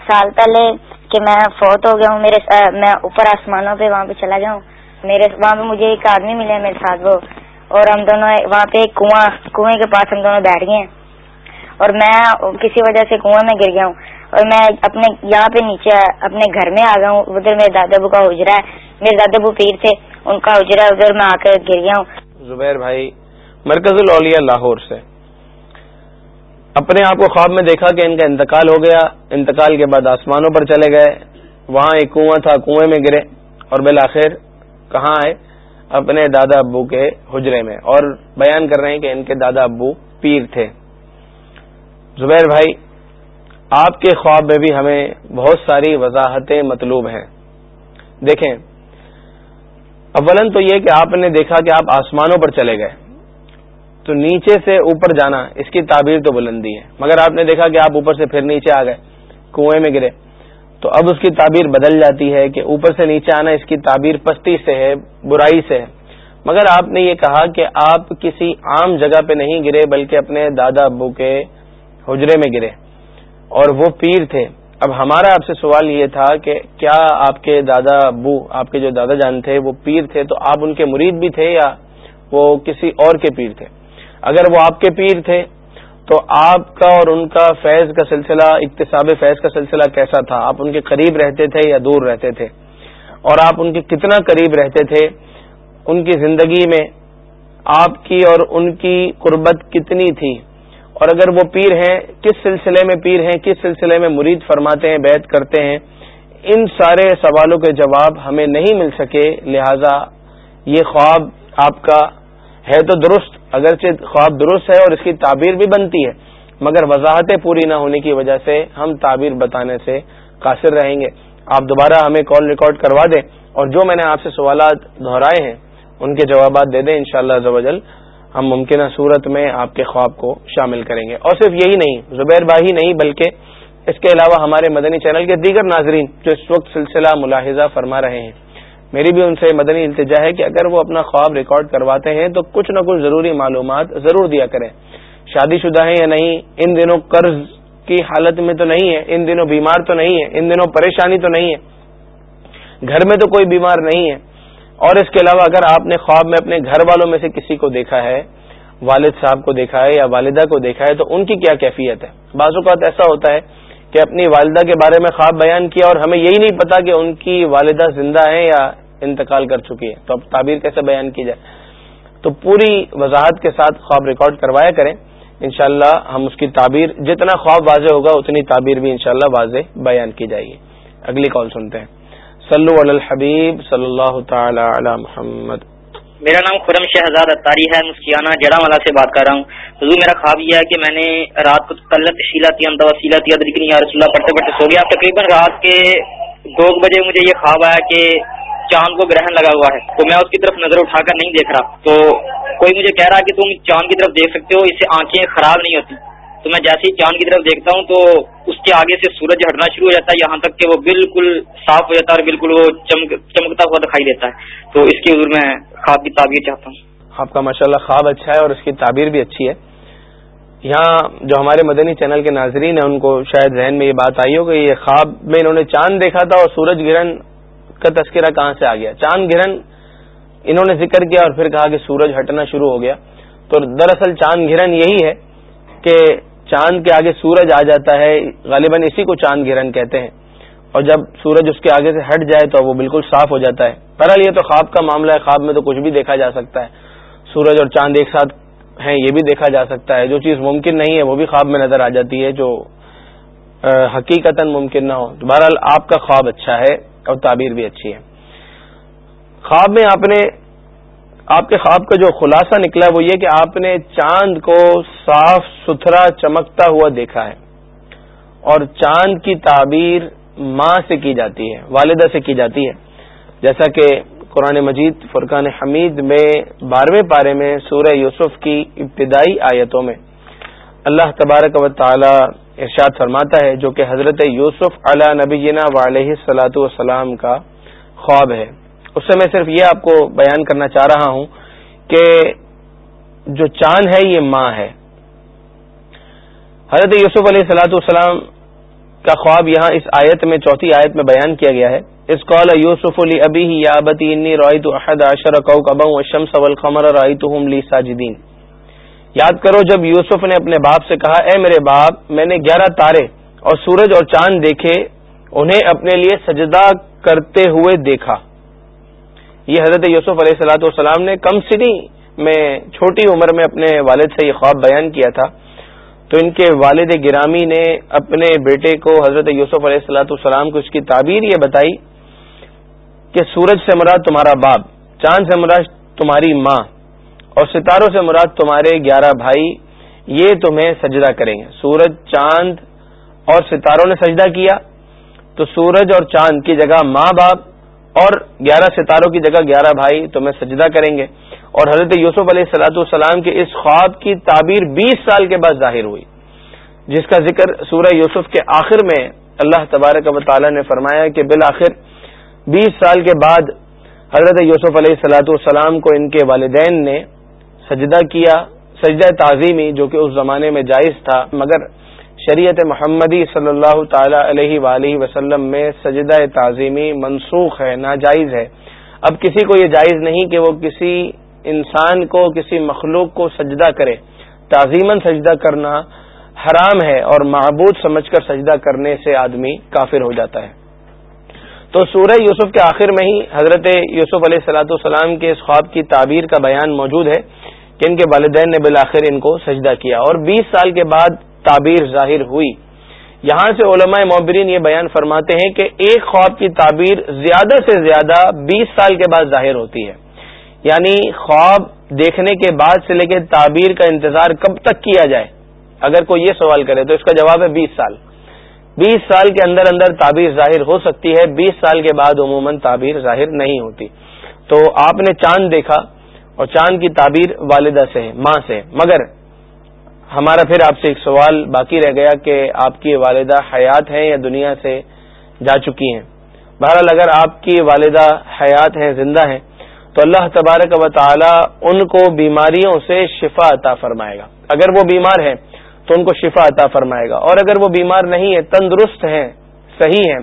سال پہلے کہ میں فوت ہو گیا ہوں۔ میرے میں اوپر آسمانوں پہ وہاں پہ چلا گیا ہوں میرے وہاں پہ مجھے ایک آدمی ملے میرے ساتھ وہ۔ اور ہم دونوں وہاں پہ کنواں کنویں کے پاس ہم دونوں بیٹھ گئے اور میں کسی وجہ سے کنویں میں گر گیا ہوں۔ اور میں اپنے یہاں پہ نیچے اپنے گھر میں آ گیا ہوں۔ ادھر میرے دادا ابو کا حجرا ہے۔ میرے دادا ابو پیر تھے، ان کا حجرا ادھر میں آ کر گر گیا ہوں۔ زبیر بھائی، مرکز الاولیاء لاہور سے۔ اپنے آپ کو خواب میں دیکھا کہ ان کا انتقال ہو گیا۔ انتقال کے بعد آسمانوں پر چلے گئے۔ وہاں ایک کنواں تھا، کنویں میں گرے۔ اور بالآخر کہاں آئے؟ اپنے دادا ابو کے حجرے میں۔ اور بیان کر رہے ہیں کہ ان کے دادا ابو پیر تھے۔ زبیر بھائی آپ کے خواب میں بھی ہمیں بہت ساری وضاحتیں مطلوب ہیں۔ دیکھیں اولن تو یہ کہ آپ نے دیکھا کہ آپ آسمانوں پر چلے گئے۔ تو نیچے سے اوپر جانا، اس کی تعبیر تو بلندی ہے۔ مگر آپ نے دیکھا کہ آپ اوپر سے پھر نیچے آ گئے، کنویں میں گرے۔ تو اب اس کی تعبیر بدل جاتی ہے کہ اوپر سے نیچے آنا اس کی تعبیر پستی سے ہے، برائی سے ہے۔ مگر آپ نے یہ کہا کہ آپ کسی عام جگہ پہ نہیں گرے، بلکہ اپنے دادا ابو کے حجرے میں گرے۔ اور وہ پیر تھے۔ اب ہمارا آپ سے سوال یہ تھا کہ کیا آپ کے دادا ابو، آپ کے جو دادا جان تھے، وہ پیر تھے تو آپ ان کے مرید بھی تھے یا وہ کسی اور کے پیر تھے؟ اگر وہ آپ کے پیر تھے تو آپ کا اور ان کا فیض کا سلسلہ، اقتصاب فیض کا سلسلہ کیسا تھا؟ آپ ان کے قریب رہتے تھے یا دور رہتے تھے؟ اور آپ ان کے کتنا قریب رہتے تھے؟ ان کی زندگی میں آپ کی اور ان کی قربت کتنی تھی؟ اور اگر وہ پیر ہیں، کس سلسلے میں پیر ہیں، کس سلسلے میں مرید فرماتے ہیں بیت کرتے ہیں، ان سارے سوالوں کے جواب ہمیں نہیں مل سکے، لہذا یہ خواب آپ کا ہے تو درست، اگرچہ خواب درست ہے اور اس کی تعبیر بھی بنتی ہے، مگر وضاحتیں پوری نہ ہونے کی وجہ سے ہم تعبیر بتانے سے قاصر رہیں گے۔ آپ دوبارہ ہمیں کال ریکارڈ کروا دیں اور جو میں نے آپ سے سوالات دہرائے ہیں، ان کے جوابات دے دیں انشاءاللہ شاء اللہ ہم ممکنہ صورت میں آپ کے خواب کو شامل کریں گے۔ اور صرف یہی نہیں، زبیر باہی نہیں، بلکہ اس کے علاوہ ہمارے مدنی چینل کے دیگر ناظرین جو اس وقت سلسلہ ملاحظہ فرما رہے ہیں، میری بھی ان سے مدنی التجا ہے کہ اگر وہ اپنا خواب ریکارڈ کرواتے ہیں تو کچھ نہ کچھ ضروری معلومات ضرور دیا کریں۔ شادی شدہ ہیں یا نہیں، ان دنوں قرض کی حالت میں تو نہیں ہے ان دنوں بیمار تو نہیں ہے ان دنوں پریشانی تو نہیں ہے گھر میں تو کوئی بیمار نہیں ہے۔ اور اس کے علاوہ اگر آپ نے خواب میں اپنے گھر والوں میں سے کسی کو دیکھا ہے، والد صاحب کو دیکھا ہے یا والدہ کو دیکھا ہے، تو ان کی کیا کیفیت ہے؟ بعض اوقات ایسا ہوتا ہے کہ اپنی والدہ کے بارے میں خواب بیان کیا اور ہمیں یہی نہیں پتا کہ ان کی والدہ زندہ ہیں یا انتقال کر چکی ہے تو اب تعبیر کیسے بیان کی جائے؟ تو پوری وضاحت کے ساتھ خواب ریکارڈ کروایا کریں۔ انشاءاللہ ہم اس کی تعبیر، جتنا خواب واضح ہوگا، اتنی تعبیر بھی انشاءاللہ واضح بیان کی جائے گی۔ اگلی کال سنتے ہیں۔ صلو علی الحبیب صلی اللہ تعالی علی محمد. میرا نام خرم شہزاد اتاری ہے مسکیانہ جڑا والا سے بات کر رہا ہوں۔ حضور، میرا خواب یہ ہے کہ میں نے رات کو تلت شیلاتی وسیلتی یا رسول اللہ، پڑھتے پڑھتے سو گیا۔ تقریباً رات کے دو بجے مجھے یہ خواب آیا کہ چاند کو گرہن لگا ہوا ہے۔ تو میں اس کی طرف نظر اٹھا کر نہیں دیکھ رہا۔ تو کوئی مجھے کہہ رہا کہ تم چاند کی طرف دیکھ سکتے ہو، اس سے آنکھیں خراب نہیں ہوتی۔ تو میں جیسے ہی چاند کی طرف دیکھتا ہوں تو اس کے آگے سے سورج ہٹنا شروع ہو جاتا ہے، یہاں تک کہ وہ بالکل صاف ہو جاتا ہے اور بالکل وہ چمک چمکتا ہوا دکھائی دیتا ہے۔ تو اس کی حضور میں خواب کی تعبیر چاہتا ہوں۔ آپ کا ماشاء خواب اچھا ہے اور اس کی تعبیر بھی اچھی ہے۔ یہاں جو ہمارے مدنی چینل کے ناظرین ہیں، ان کو شاید ذہن میں یہ بات آئی ہو کہ یہ خواب میں انہوں نے چاند دیکھا تھا اور سورج گرہن کا تذکرہ کہاں سے آ گیا؟ چاند گرہن انہوں نے ذکر کیا اور پھر کہا کہ سورج ہٹنا شروع ہو گیا۔ تو دراصل چاند گرہن یہی ہے کہ چاند کے آگے سورج آ جاتا ہے، غالباً اسی کو چاند گرہن کہتے ہیں۔ اور جب سورج اس کے آگے سے ہٹ جائے تو وہ بالکل صاف ہو جاتا ہے۔ بہرحال یہ تو خواب کا معاملہ ہے، خواب میں تو کچھ بھی دیکھا جا سکتا ہے۔ سورج اور چاند ایک ساتھ ہیں، یہ بھی دیکھا جا سکتا ہے۔ جو چیز ممکن نہیں ہے، وہ بھی خواب میں نظر آ جاتی ہے، جو حقیقت ممکن نہ ہو۔ بہرحال آپ کا خواب اچھا ہے اور تعبیر بھی اچھی ہے۔ خواب میں آپ نے آپ کے خواب کا جو خلاصہ نکلا وہ یہ کہ آپ نے چاند کو صاف ستھرا چمکتا ہوا دیکھا ہے اور چاند کی تعبیر ماں سے کی جاتی ہے، والدہ سے کی جاتی ہے۔ جیسا کہ قرآن مجید فرقان حمید میں بارہویں پارے میں سورہ یوسف کی ابتدائی آیتوں میں اللہ تبارک و تعالی ارشاد فرماتا ہے، جو کہ حضرت یوسف علی نبی جنا علیہ والسلام کا خواب ہے۔ اس سے میں صرف یہ آپ کو بیان کرنا چاہ رہا ہوں کہ جو چاند ہے یہ ماں ہے۔ حضرت یوسف علیہ سلاۃ والسلام کا خواب یہاں اس آیت میں، چوتھی آیت میں بیان کیا گیا ہے۔ اس قول یوسف علی ابی یا ابتی انی رائی تو احد عشر کو کبا قمر رائی تو لی ساجدین۔ یاد کرو جب یوسف نے اپنے باپ سے کہا، اے میرے باپ، میں نے گیارہ تارے اور سورج اور چاند دیکھے، انہیں اپنے لیے سجدہ کرتے ہوئے دیکھا۔ یہ حضرت یوسف علیہ السلاۃ والسلام نے کم سنی میں چھوٹی عمر میں اپنے والد سے یہ خواب بیان کیا تھا۔ تو ان کے والد گرامی نے اپنے بیٹے کو حضرت یوسف علیہ السلاۃ السلام کو اس کی تعبیر یہ بتائی کہ سورج سے مراد تمہارا باپ، چاند سے مراد تمہاری ماں، اور ستاروں سے مراد تمہارے گیارہ بھائی، یہ تمہیں سجدہ کریں گے۔ سورج، چاند اور ستاروں نے سجدہ کیا۔ تو سورج اور چاند کی جگہ ماں باپ اور گیارہ ستاروں کی جگہ گیارہ بھائی تمہیں سجدہ کریں گے۔ اور حضرت یوسف علیہ السلاۃ والسلام کے اس خواب کی تعبیر بیس سال کے بعد ظاہر ہوئی، جس کا ذکر سورہ یوسف کے آخر میں اللہ تبارک و تعالی نے فرمایا کہ بالآخر بیس سال کے بعد حضرت یوسف علیہ السلاۃ والسلام کو ان کے والدین نے سجدہ کیا، سجدہ تعظیمی جو کہ اس زمانے میں جائز تھا، مگر شریعت محمدی صلی اللہ تعالی علیہ وآلہ وسلم میں سجدہ تعظیمی منسوخ ہے، ناجائز ہے۔ اب کسی کو یہ جائز نہیں کہ وہ کسی انسان کو، کسی مخلوق کو سجدہ کرے۔ تعظیمن سجدہ کرنا حرام ہے اور معبود سمجھ کر سجدہ کرنے سے آدمی کافر ہو جاتا ہے۔ تو سورہ یوسف کے آخر میں ہی حضرت یوسف علیہ السلاۃ والسلام کے اس خواب کی تعبیر کا بیان موجود ہے کہ ان کے والدین نے بالآخر ان کو سجدہ کیا۔ اور بیس سال کے بعد تعبیر ظاہر ہوئی۔ یہاں سے علماء معبرین یہ بیان فرماتے ہیں کہ ایک خواب کی تعبیر زیادہ سے زیادہ بیس سال کے بعد ظاہر ہوتی ہے۔ یعنی خواب دیکھنے کے بعد سے لے کے تعبیر کا انتظار کب تک کیا جائے؟ اگر کوئی یہ سوال کرے تو اس کا جواب ہے بیس سال۔ بیس سال کے اندر اندر تعبیر ظاہر ہو سکتی ہے، بیس سال کے بعد عموماً تعبیر ظاہر نہیں ہوتی۔ تو آپ نے چاند دیکھا اور چاند کی تعبیر والدہ سے ماں سے مگر ہمارا پھر آپ سے ایک سوال باقی رہ گیا کہ آپ کی والدہ حیات ہیں یا دنیا سے جا چکی ہیں؟ بہرحال اگر آپ کی والدہ حیات ہیں، زندہ ہیں، تو اللہ تبارک و تعالی ان کو بیماریوں سے شفا عطا فرمائے گا۔ اگر وہ بیمار ہیں، تو ان کو شفا عطا فرمائے گا۔ اور اگر وہ بیمار نہیں ہے تندرست ہیں، صحیح ہیں،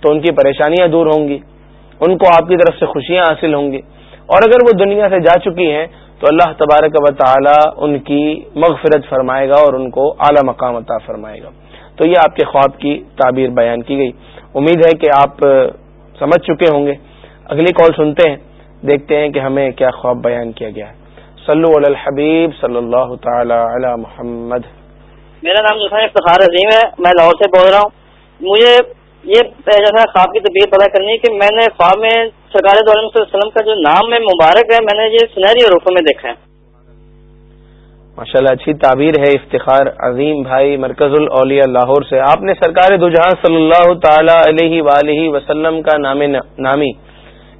تو ان کی پریشانیاں دور ہوں گی۔ ان کو آپ کی طرف سے خوشیاں حاصل ہوں گی۔ اور اگر وہ دنیا سے جا چکی ہیں تو اللہ تبارک و تعالی ان کی مغفرت فرمائے گا اور ان کو اعلی مقام عطا فرمائے گا۔ تو یہ آپ کے خواب کی تعبیر بیان کی گئی۔ امید ہے کہ آپ سمجھ چکے ہوں گے۔ اگلی کال سنتے ہیں، دیکھتے ہیں کہ ہمیں کیا خواب بیان کیا گیا۔ ہے صلو علی الحبیب صلی اللہ تعالی علی محمد۔ میرا نام افتخار عظیم ہے، میں لاہور سے بول رہا ہوں۔ مجھے یہ جیسا خواب کی طبیعت پتا کرنی کہ میں نے خواب میں سرکار علیہ وسلم کا جو نام ہے مبارک ہے، میں نے یہ سنہری عروفوں میں دیکھا ہے۔ ماشاء اللہ اچھی تعبیر ہے افتخار عظیم بھائی مرکز الاولیاء لاہور سے۔ آپ نے سرکار دو جہاں صلی اللہ تعالی علیہ وآلہ وسلم کا نام نامی،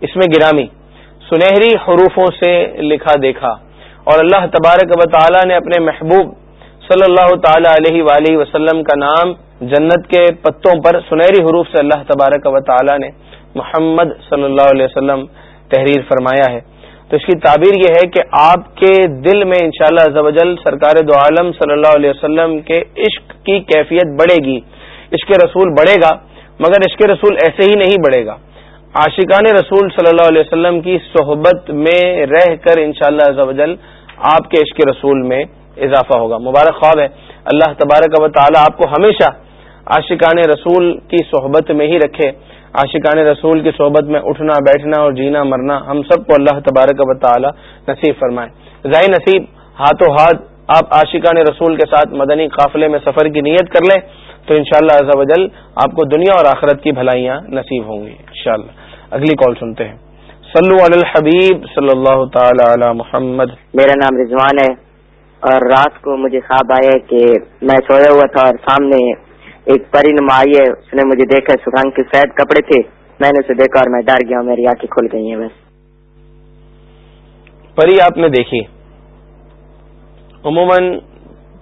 اس میں گرامی، سنہری حروفوں سے لکھا دیکھا۔ اور اللہ تبارک و تعالی نے اپنے محبوب صلی اللہ تعالی علیہ وآلہ وسلم کا نام جنت کے پتوں پر سنہری حروف سے اللہ تبارک و تعالی نے محمد صلی اللہ علیہ وسلم تحریر فرمایا ہے۔ تو اس کی تعبیر یہ ہے کہ آپ کے دل میں انشاءاللہ شاء اللہ سرکار دو عالم صلی اللہ علیہ وسلم کے عشق کی کیفیت بڑھے گی عشق رسول بڑھے گا، مگر عشق رسول ایسے ہی نہیں بڑھے گا۔ عاشقان رسول صلی اللہ علیہ وسلم کی صحبت میں رہ کر انشاءاللہ شاء اللہ آپ کے عشق رسول میں اضافہ ہوگا۔ مبارک خواب ہے۔ اللہ تبارک و تعالی آپ کو ہمیشہ عاشقان رسول کی صحبت میں ہی رکھے۔ عاشقان رسول کی صحبت میں اٹھنا، بیٹھنا اور جینا، مرنا ہم سب کو اللہ تبارک و تعالی نصیب فرمائے۔ ظاہر نصیب، ہاتھوں ہاتھ آپ عاشقان رسول کے ساتھ مدنی قافلے میں سفر کی نیت کر لیں تو انشاءاللہ شاء اللہ آپ کو دنیا اور آخرت کی بھلائیاں نصیب ہوں گی انشاءاللہ۔ اگلی کال سنتے ہیں۔ صلو علی الحبیب صلی اللہ تعالی علی محمد۔ میرا نام رضوان ہے اور رات کو مجھے خواب آیا کہ میں سویا ہوا تھا اور سامنے ایک پری نما آئی ہے، اس نے مجھے دیکھا سرنگ کے سید کپڑے تھے۔ میں نے اسے دیکھا اور میں ڈر گیا میری آنکھیں کھل گئی ہیں بس۔ پری، آپ نے دیکھی۔ عموماً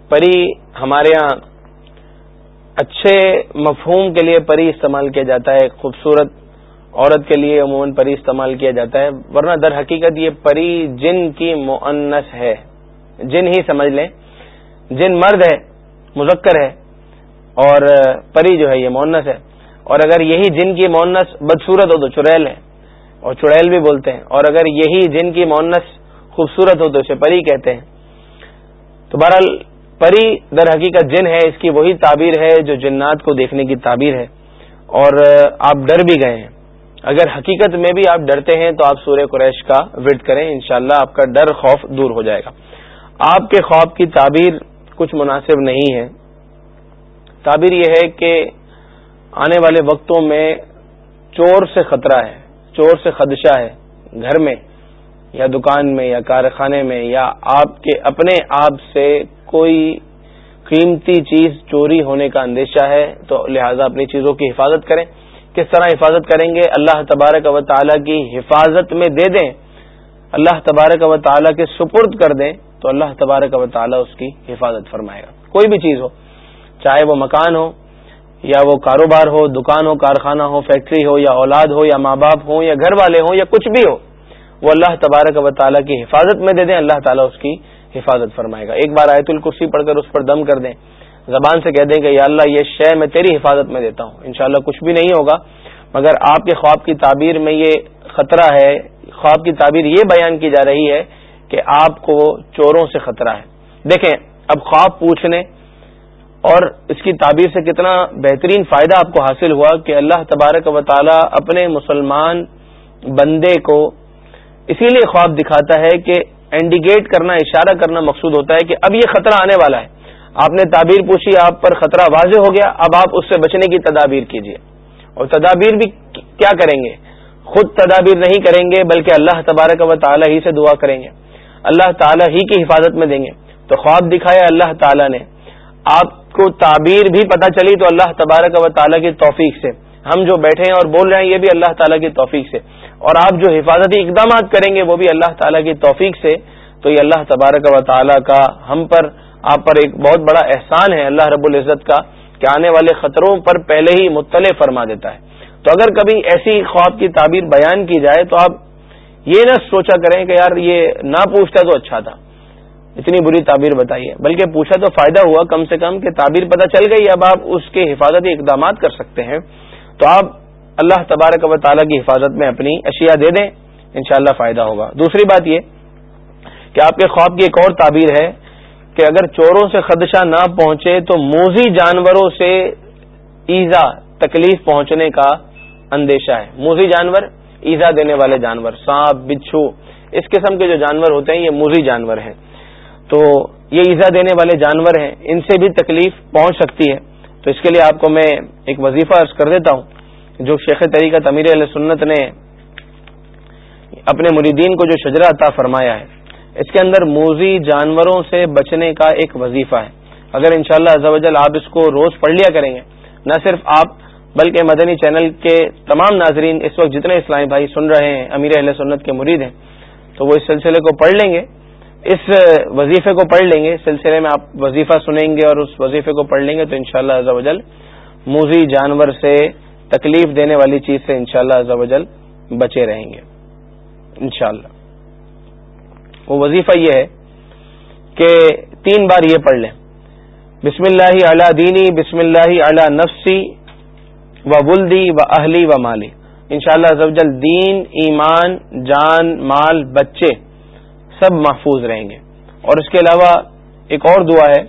پری ہمارے ہاں اچھے مفہوم کے لیے پری استعمال کیا جاتا ہے، خوبصورت عورت کے لیے عموماً پری استعمال کیا جاتا ہے۔ ورنہ در حقیقت یہ پری جن کی معنس ہے۔ جن ہی سمجھ لیں۔ جن مرد ہے، مذکر ہے۔ اور پری جو ہے یہ مونس ہے۔ اور اگر یہی جن کی مونس بدصورت ہو تو چڑیل ہے اور چڑیل بھی بولتے ہیں۔ اور اگر یہی جن کی مونس خوبصورت ہو تو اسے پری کہتے ہیں۔ تو بہرحال پری در حقیقت جن ہے، اس کی وہی تعبیر ہے جو جنات کو دیکھنے کی تعبیر ہے۔ اور آپ ڈر بھی گئے ہیں۔ اگر حقیقت میں بھی آپ ڈرتے ہیں تو آپ سورہ قریش کا ورد کریں، انشاءاللہ آپ کا ڈر خوف دور ہو جائے گا۔ آپ کے خواب کی تعبیر کچھ مناسب نہیں ہے۔ تعبیر یہ ہے کہ آنے والے وقتوں میں چور سے خطرہ ہے، چور سے خدشہ ہے، گھر میں یا دکان میں یا کارخانے میں یا آپ کے اپنے آپ سے کوئی قیمتی چیز چوری ہونے کا اندیشہ ہے، تو لہذا اپنی چیزوں کی حفاظت کریں۔ کس طرح حفاظت کریں گے؟ اللہ تبارک و تعالیٰ کی حفاظت میں دے دیں۔ اللہ تبارک و تعالیٰ کے سپرد کر دیں تو اللہ تبارک و تعالیٰ اس کی حفاظت فرمائے گا۔ کوئی بھی چیز ہو چاہے وہ مکان ہو یا وہ کاروبار ہو، دکان ہو، کارخانہ ہو، فیکٹری ہو یا اولاد ہو یا ماں باپ ہو یا گھر والے ہوں یا کچھ بھی ہو، وہ اللہ تبارک و تعالیٰ کی حفاظت میں دے دیں، اللہ تعالیٰ اس کی حفاظت فرمائے گا۔ ایک بار آیت الکرسی پڑھ کر اس پر دم کر دیں۔ زبان سے کہہ دیں کہ یا اللہ، یہ شے میں تیری حفاظت میں دیتا ہوں۔ انشاءاللہ کچھ بھی نہیں ہوگا، مگر آپ کے خواب کی تعبیر میں یہ خطرہ ہے، خواب کی تعبیر یہ بیان کی جا رہی ہے کہ آپ کو چوروں سے خطرہ ہے۔ دیکھیں، اب خواب پوچھنے اور اس کی تعبیر سے کتنا بہترین فائدہ آپ کو حاصل ہوا کہ اللہ تبارک و تعالی اپنے مسلمان بندے کو اسی لیے خواب دکھاتا ہے کہ انڈیکیٹ کرنا، اشارہ کرنا مقصود ہوتا ہے کہ اب یہ خطرہ آنے والا ہے۔ آپ نے تعبیر پوچھی، آپ پر خطرہ واضح ہو گیا، اب آپ اس سے بچنے کی تدابیر کیجیے اور تدابیر بھی کیا کریں گے؟ خود تدابیر نہیں کریں گے، بلکہ اللہ تبارک و تعالی ہی سے دعا کریں گے۔ اللہ تعالی ہی کی حفاظت میں دیں گے۔ تو خواب دکھایا اللہ تعالی نے۔ آپ کو تعبیر بھی پتہ چلی تو اللہ تبارک و تعالی کی توفیق سے۔ ہم جو بیٹھے ہیں اور بول رہے ہیں یہ بھی اللہ تعالیٰ کی توفیق سے۔ اور آپ جو حفاظتی اقدامات کریں گے وہ بھی اللہ تعالیٰ کی توفیق سے۔ تو یہ اللہ تبارک و تعالیٰ کا ہم پر، آپ پر ایک بہت بڑا احسان ہے۔ اللہ رب العزت کا کہ آنے والے خطروں پر پہلے ہی مطلع فرما دیتا ہے۔ تو اگر کبھی ایسی خواب کی تعبیر بیان کی جائے تو آپ یہ نہ سوچا کریں کہ یار یہ نہ پوچھتا تو اچھا تھا۔ اتنی بری تعبیر بتائیے بلکہ پوچھا تو فائدہ ہوا کم سے کم کہ تعبیر پتہ چل گئی، اب آپ اس کے حفاظتی اقدامات کر سکتے ہیں۔ تو آپ اللہ تبارک و تعالیٰ کی حفاظت میں اپنی اشیاء دے دیں، انشاءاللہ فائدہ ہوگا۔ دوسری بات یہ کہ آپ کے خواب کی ایک اور تعبیر ہے کہ اگر چوروں سے خدشہ نہ پہنچے تو موزی جانوروں سے ایزا تکلیف پہنچنے کا اندیشہ ہے۔ موزی جانور، ایزا دینے والے جانور، سانپ، بچھو، اس قسم کے جو جانور ہوتے ہیں، یہ موزی جانور ہیں۔ تو یہ ایزا دینے والے جانور ہیں، ان سے بھی تکلیف پہنچ سکتی ہے۔ تو اس کے لیے آپ کو میں ایک وظیفہ عرض کر دیتا ہوں جو شیخ طریقہ تمیر علیہ سنت نے اپنے مریدین کو جو شجرا عطا فرمایا ہے، اس کے اندر موزی جانوروں سے بچنے کا ایک وظیفہ ہے۔ اگر انشاءاللہ شاء اللہ آپ اس کو روز پڑھ لیا کریں گے، نہ صرف آپ بلکہ مدنی چینل کے تمام ناظرین اس وقت جتنے اسلامی بھائی سن رہے ہیں، امیر اہل سنت کے مرید ہیں، تو وہ اس سلسلے کو پڑھ لیں گے۔ اس وظیفے کو پڑھ لیں گے، سلسلے میں آپ وظیفہ سنیں گے اور اس وظیفے کو پڑھ لیں گے تو انشاءاللہ شاء اللہ موزی جانور سے تکلیف دینے والی چیز سے انشاءاللہ شاء اللہ بچے رہیں گے۔ انشاءاللہ۔ وہ وظیفہ یہ ہے کہ تین بار یہ پڑھ لیں۔ بسم اللہ علی دینی بسم اللہ علی نفسی و ولدی و اہلی و مالی۔ انشاءاللہ شاء اللہ دین، ایمان، جان، مال، بچے سب محفوظ رہیں گے۔ اور اس کے علاوہ ایک اور دعا ہے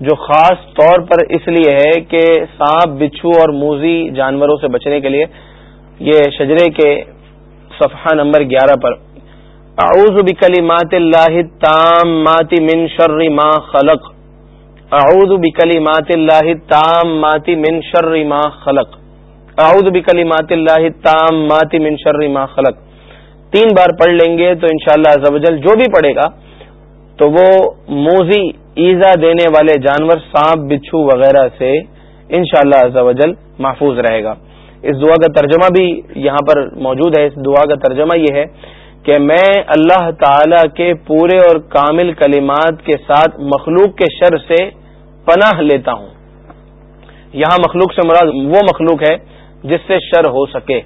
جو خاص طور پر اس لیے ہے کہ سانپ، بچھو اور موزی جانوروں سے بچنے کے لیے یہ شجرے کے صفحہ نمبر گیارہ پر، اعوذ بکلمات اللہ تام ماتی من شر ما خلق۔ اعوذ بکلمات اللہ تام ماتی من شر ما خلق۔ اعوذ بکلمات اللہ تام ماتی من شر ما خلق۔ تین بار پڑھ لیں گے تو انشاءاللہ شاء اللہ جو بھی پڑھے گا، تو وہ موزی ایزا دینے والے جانور، سانپ، بچھو وغیرہ سے انشاءاللہ شاء اللہ محفوظ رہے گا۔ اس دعا کا ترجمہ بھی یہاں پر موجود ہے۔ اس دعا کا ترجمہ یہ ہے کہ میں اللہ تعالی کے پورے اور کامل کلمات کے ساتھ مخلوق کے شر سے پناہ لیتا ہوں۔ یہاں مخلوق سے مراد وہ مخلوق ہے جس سے شر ہو سکے۔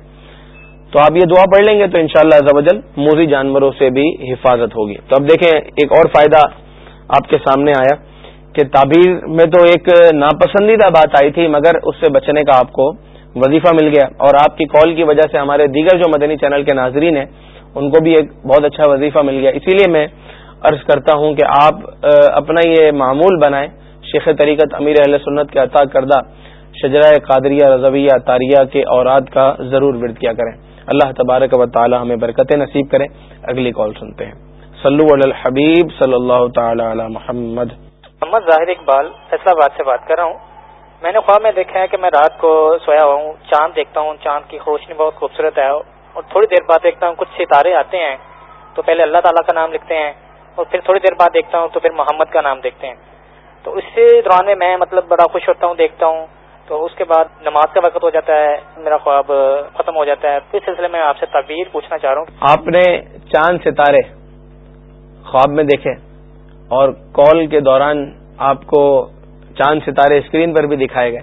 تو آپ یہ دعا پڑھ لیں گے تو انشاءاللہ شاء اللہ موزی جانوروں سے بھی حفاظت ہوگی۔ تو اب دیکھیں، ایک اور فائدہ آپ کے سامنے آیا کہ تعبیر میں تو ایک ناپسندیدہ بات آئی تھی، مگر اس سے بچنے کا آپ کو وظیفہ مل گیا۔ اور آپ کی کال کی وجہ سے ہمارے دیگر جو مدنی چینل کے ناظرین ہیں، ان کو بھی ایک بہت اچھا وظیفہ مل گیا۔ اسی لیے میں عرض کرتا ہوں کہ آپ اپنا یہ معمول بنائیں۔ شیخ طریقت امیر اہل سنت کے عطا کردہ شجرہ قادریہ رضویہ تاریہ کے اوراد کا ضرور ورد کیا کریں۔ اللہ تبارک و تعالی ہمیں برکتیں نصیب کریں۔ اگلی کال سنتے ہیں۔ صلو علی الحبیب صلی اللہ تعالی علی محمد۔ محمد ظاہر اقبال، فیصلہ آباد سے بات کر رہا ہوں۔ میں نے خواب میں دیکھا ہے کہ میں رات کو سویا ہوا ہوں۔ چاند دیکھتا ہوں، چاند کی روشنی بہت خوبصورت ہے اور تھوڑی دیر بعد دیکھتا ہوں کچھ ستارے آتے ہیں۔ تو پہلے اللہ تعالیٰ کا نام لکھتے ہیں اور پھر تھوڑی دیر بعد دیکھتا ہوں تو پھر محمد کا نام دیکھتے ہیں۔ تو اس سے دوران میں میں مطلب بڑا خوش ہوتا ہوں، دیکھتا ہوں۔ تو اس کے بعد نماز کا وقت ہو جاتا ہے، میرا خواب ختم ہو جاتا ہے۔ اس سلسلے میں آپ سے تعبیر پوچھنا چاہ رہا ہوں۔ آپ نے چاند ستارے خواب میں دیکھے اور کال کے دوران آپ کو چاند ستارے اسکرین پر بھی دکھائے گئے۔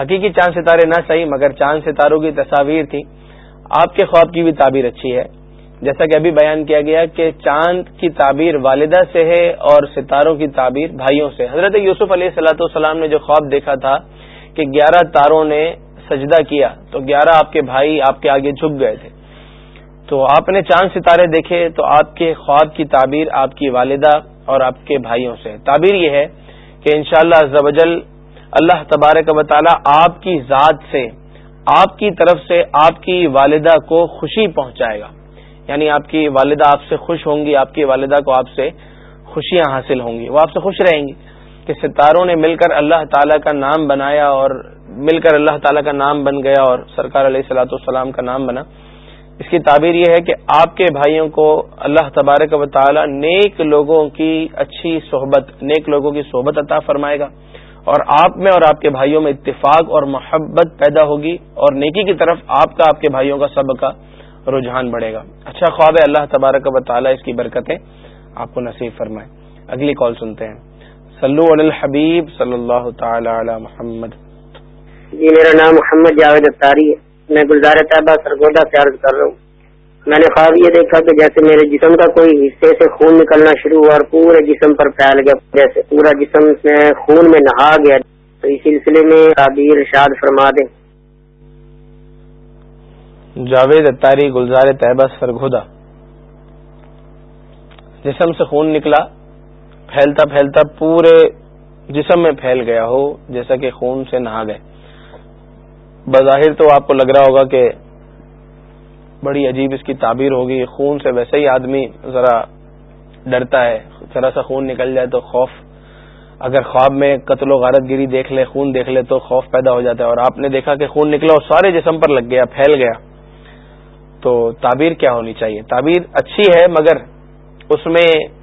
حقیقی چاند ستارے نہ صحیح، مگر چاند ستاروں کی تصاویر تھی آپ کے خواب کی بھی تعبیر اچھی ہے۔ جیسا کہ ابھی بیان کیا گیا کہ چاند کی تعبیر والدہ سے ہے اور ستاروں کی تعبیر بھائیوں سے۔ حضرت یوسف علیہ صلاح والسلام نے جو خواب دیکھا تھا کہ گیارہ تاروں نے سجدہ کیا تو گیارہ آپ کے بھائی آپ کے آگے جھک گئے تھے۔ تو آپ نے چاند ستارے دیکھے تو آپ کے خواب کی تعبیر آپ کی والدہ اور آپ کے بھائیوں سے تعبیر یہ ہے کہ انشاءاللہ شاء اللہ اللہ تبارک و تعالی آپ کی ذات سے، آپ کی طرف سے آپ کی والدہ کو خوشی پہنچائے گا۔ یعنی آپ کی والدہ آپ سے خوش ہوں گی، آپ کی والدہ کو آپ سے خوشیاں حاصل ہوں گی، وہ آپ سے خوش رہیں گی۔ کہ ستاروں نے مل کر اللہ تعالیٰ کا نام بنایا اور مل کر اللہ تعالیٰ کا نام بن گیا اور سرکار علیہ السلاۃ والسلام کا نام بنا۔ اس کی تعبیر یہ ہے کہ آپ کے بھائیوں کو اللہ تبارک و تعالی نیک لوگوں کی اچھی صحبت، نیک لوگوں کی صحبت عطا فرمائے گا۔ اور آپ میں اور آپ کے بھائیوں میں اتفاق اور محبت پیدا ہوگی اور نیکی کی طرف آپ کا، آپ کے بھائیوں کا، سب کا رجحان بڑھے گا۔ اچھا خواب ہے اللہ تبارک و تعالی اس کی برکتیں آپ کو نصیب فرمائے۔ اگلی کال سنتے ہیں۔ صلو علی الحبیب صلی اللہ تعالی علی محمد. جی میرا نام محمد جاوید اختاری ہے۔ میں گلزار طیبہ سرگودا سے عرض کر رہا ہوں۔ میں نے خواب یہ دیکھا کہ جیسے میرے جسم کا کوئی حصے سے خون نکلنا شروع ہوا اور پورے جسم پر پھیل گیا جیسے پورا جسم میں خون میں نہا گیا۔ تو اس سلسلے میں تعبیر شاد فرما دیں۔ جاوید اتاری گلزار طیبہ سرگودا۔ جسم سے خون نکلا پھیلتا پھیلتا پورے جسم میں پھیل گیا ہو، جیسا کہ خون سے نہا گئے۔ بظاہر تو آپ کو لگ رہا ہوگا کہ بڑی عجیب اس کی تعبیر ہوگی، خون سے ویسے ہی آدمی ذرا ڈرتا ہے، ذرا سا خون نکل جائے تو خوف، اگر خواب میں قتل و غارت گیری دیکھ لے، خون دیکھ لے تو خوف پیدا ہو جاتا ہے۔ اور آپ نے دیکھا کہ خون نکلا اور سارے جسم پر لگ گیا، پھیل گیا۔ تو تعبیر کیا ہونی چاہیے؟ تعبیر اچھی ہے، مگر اس میں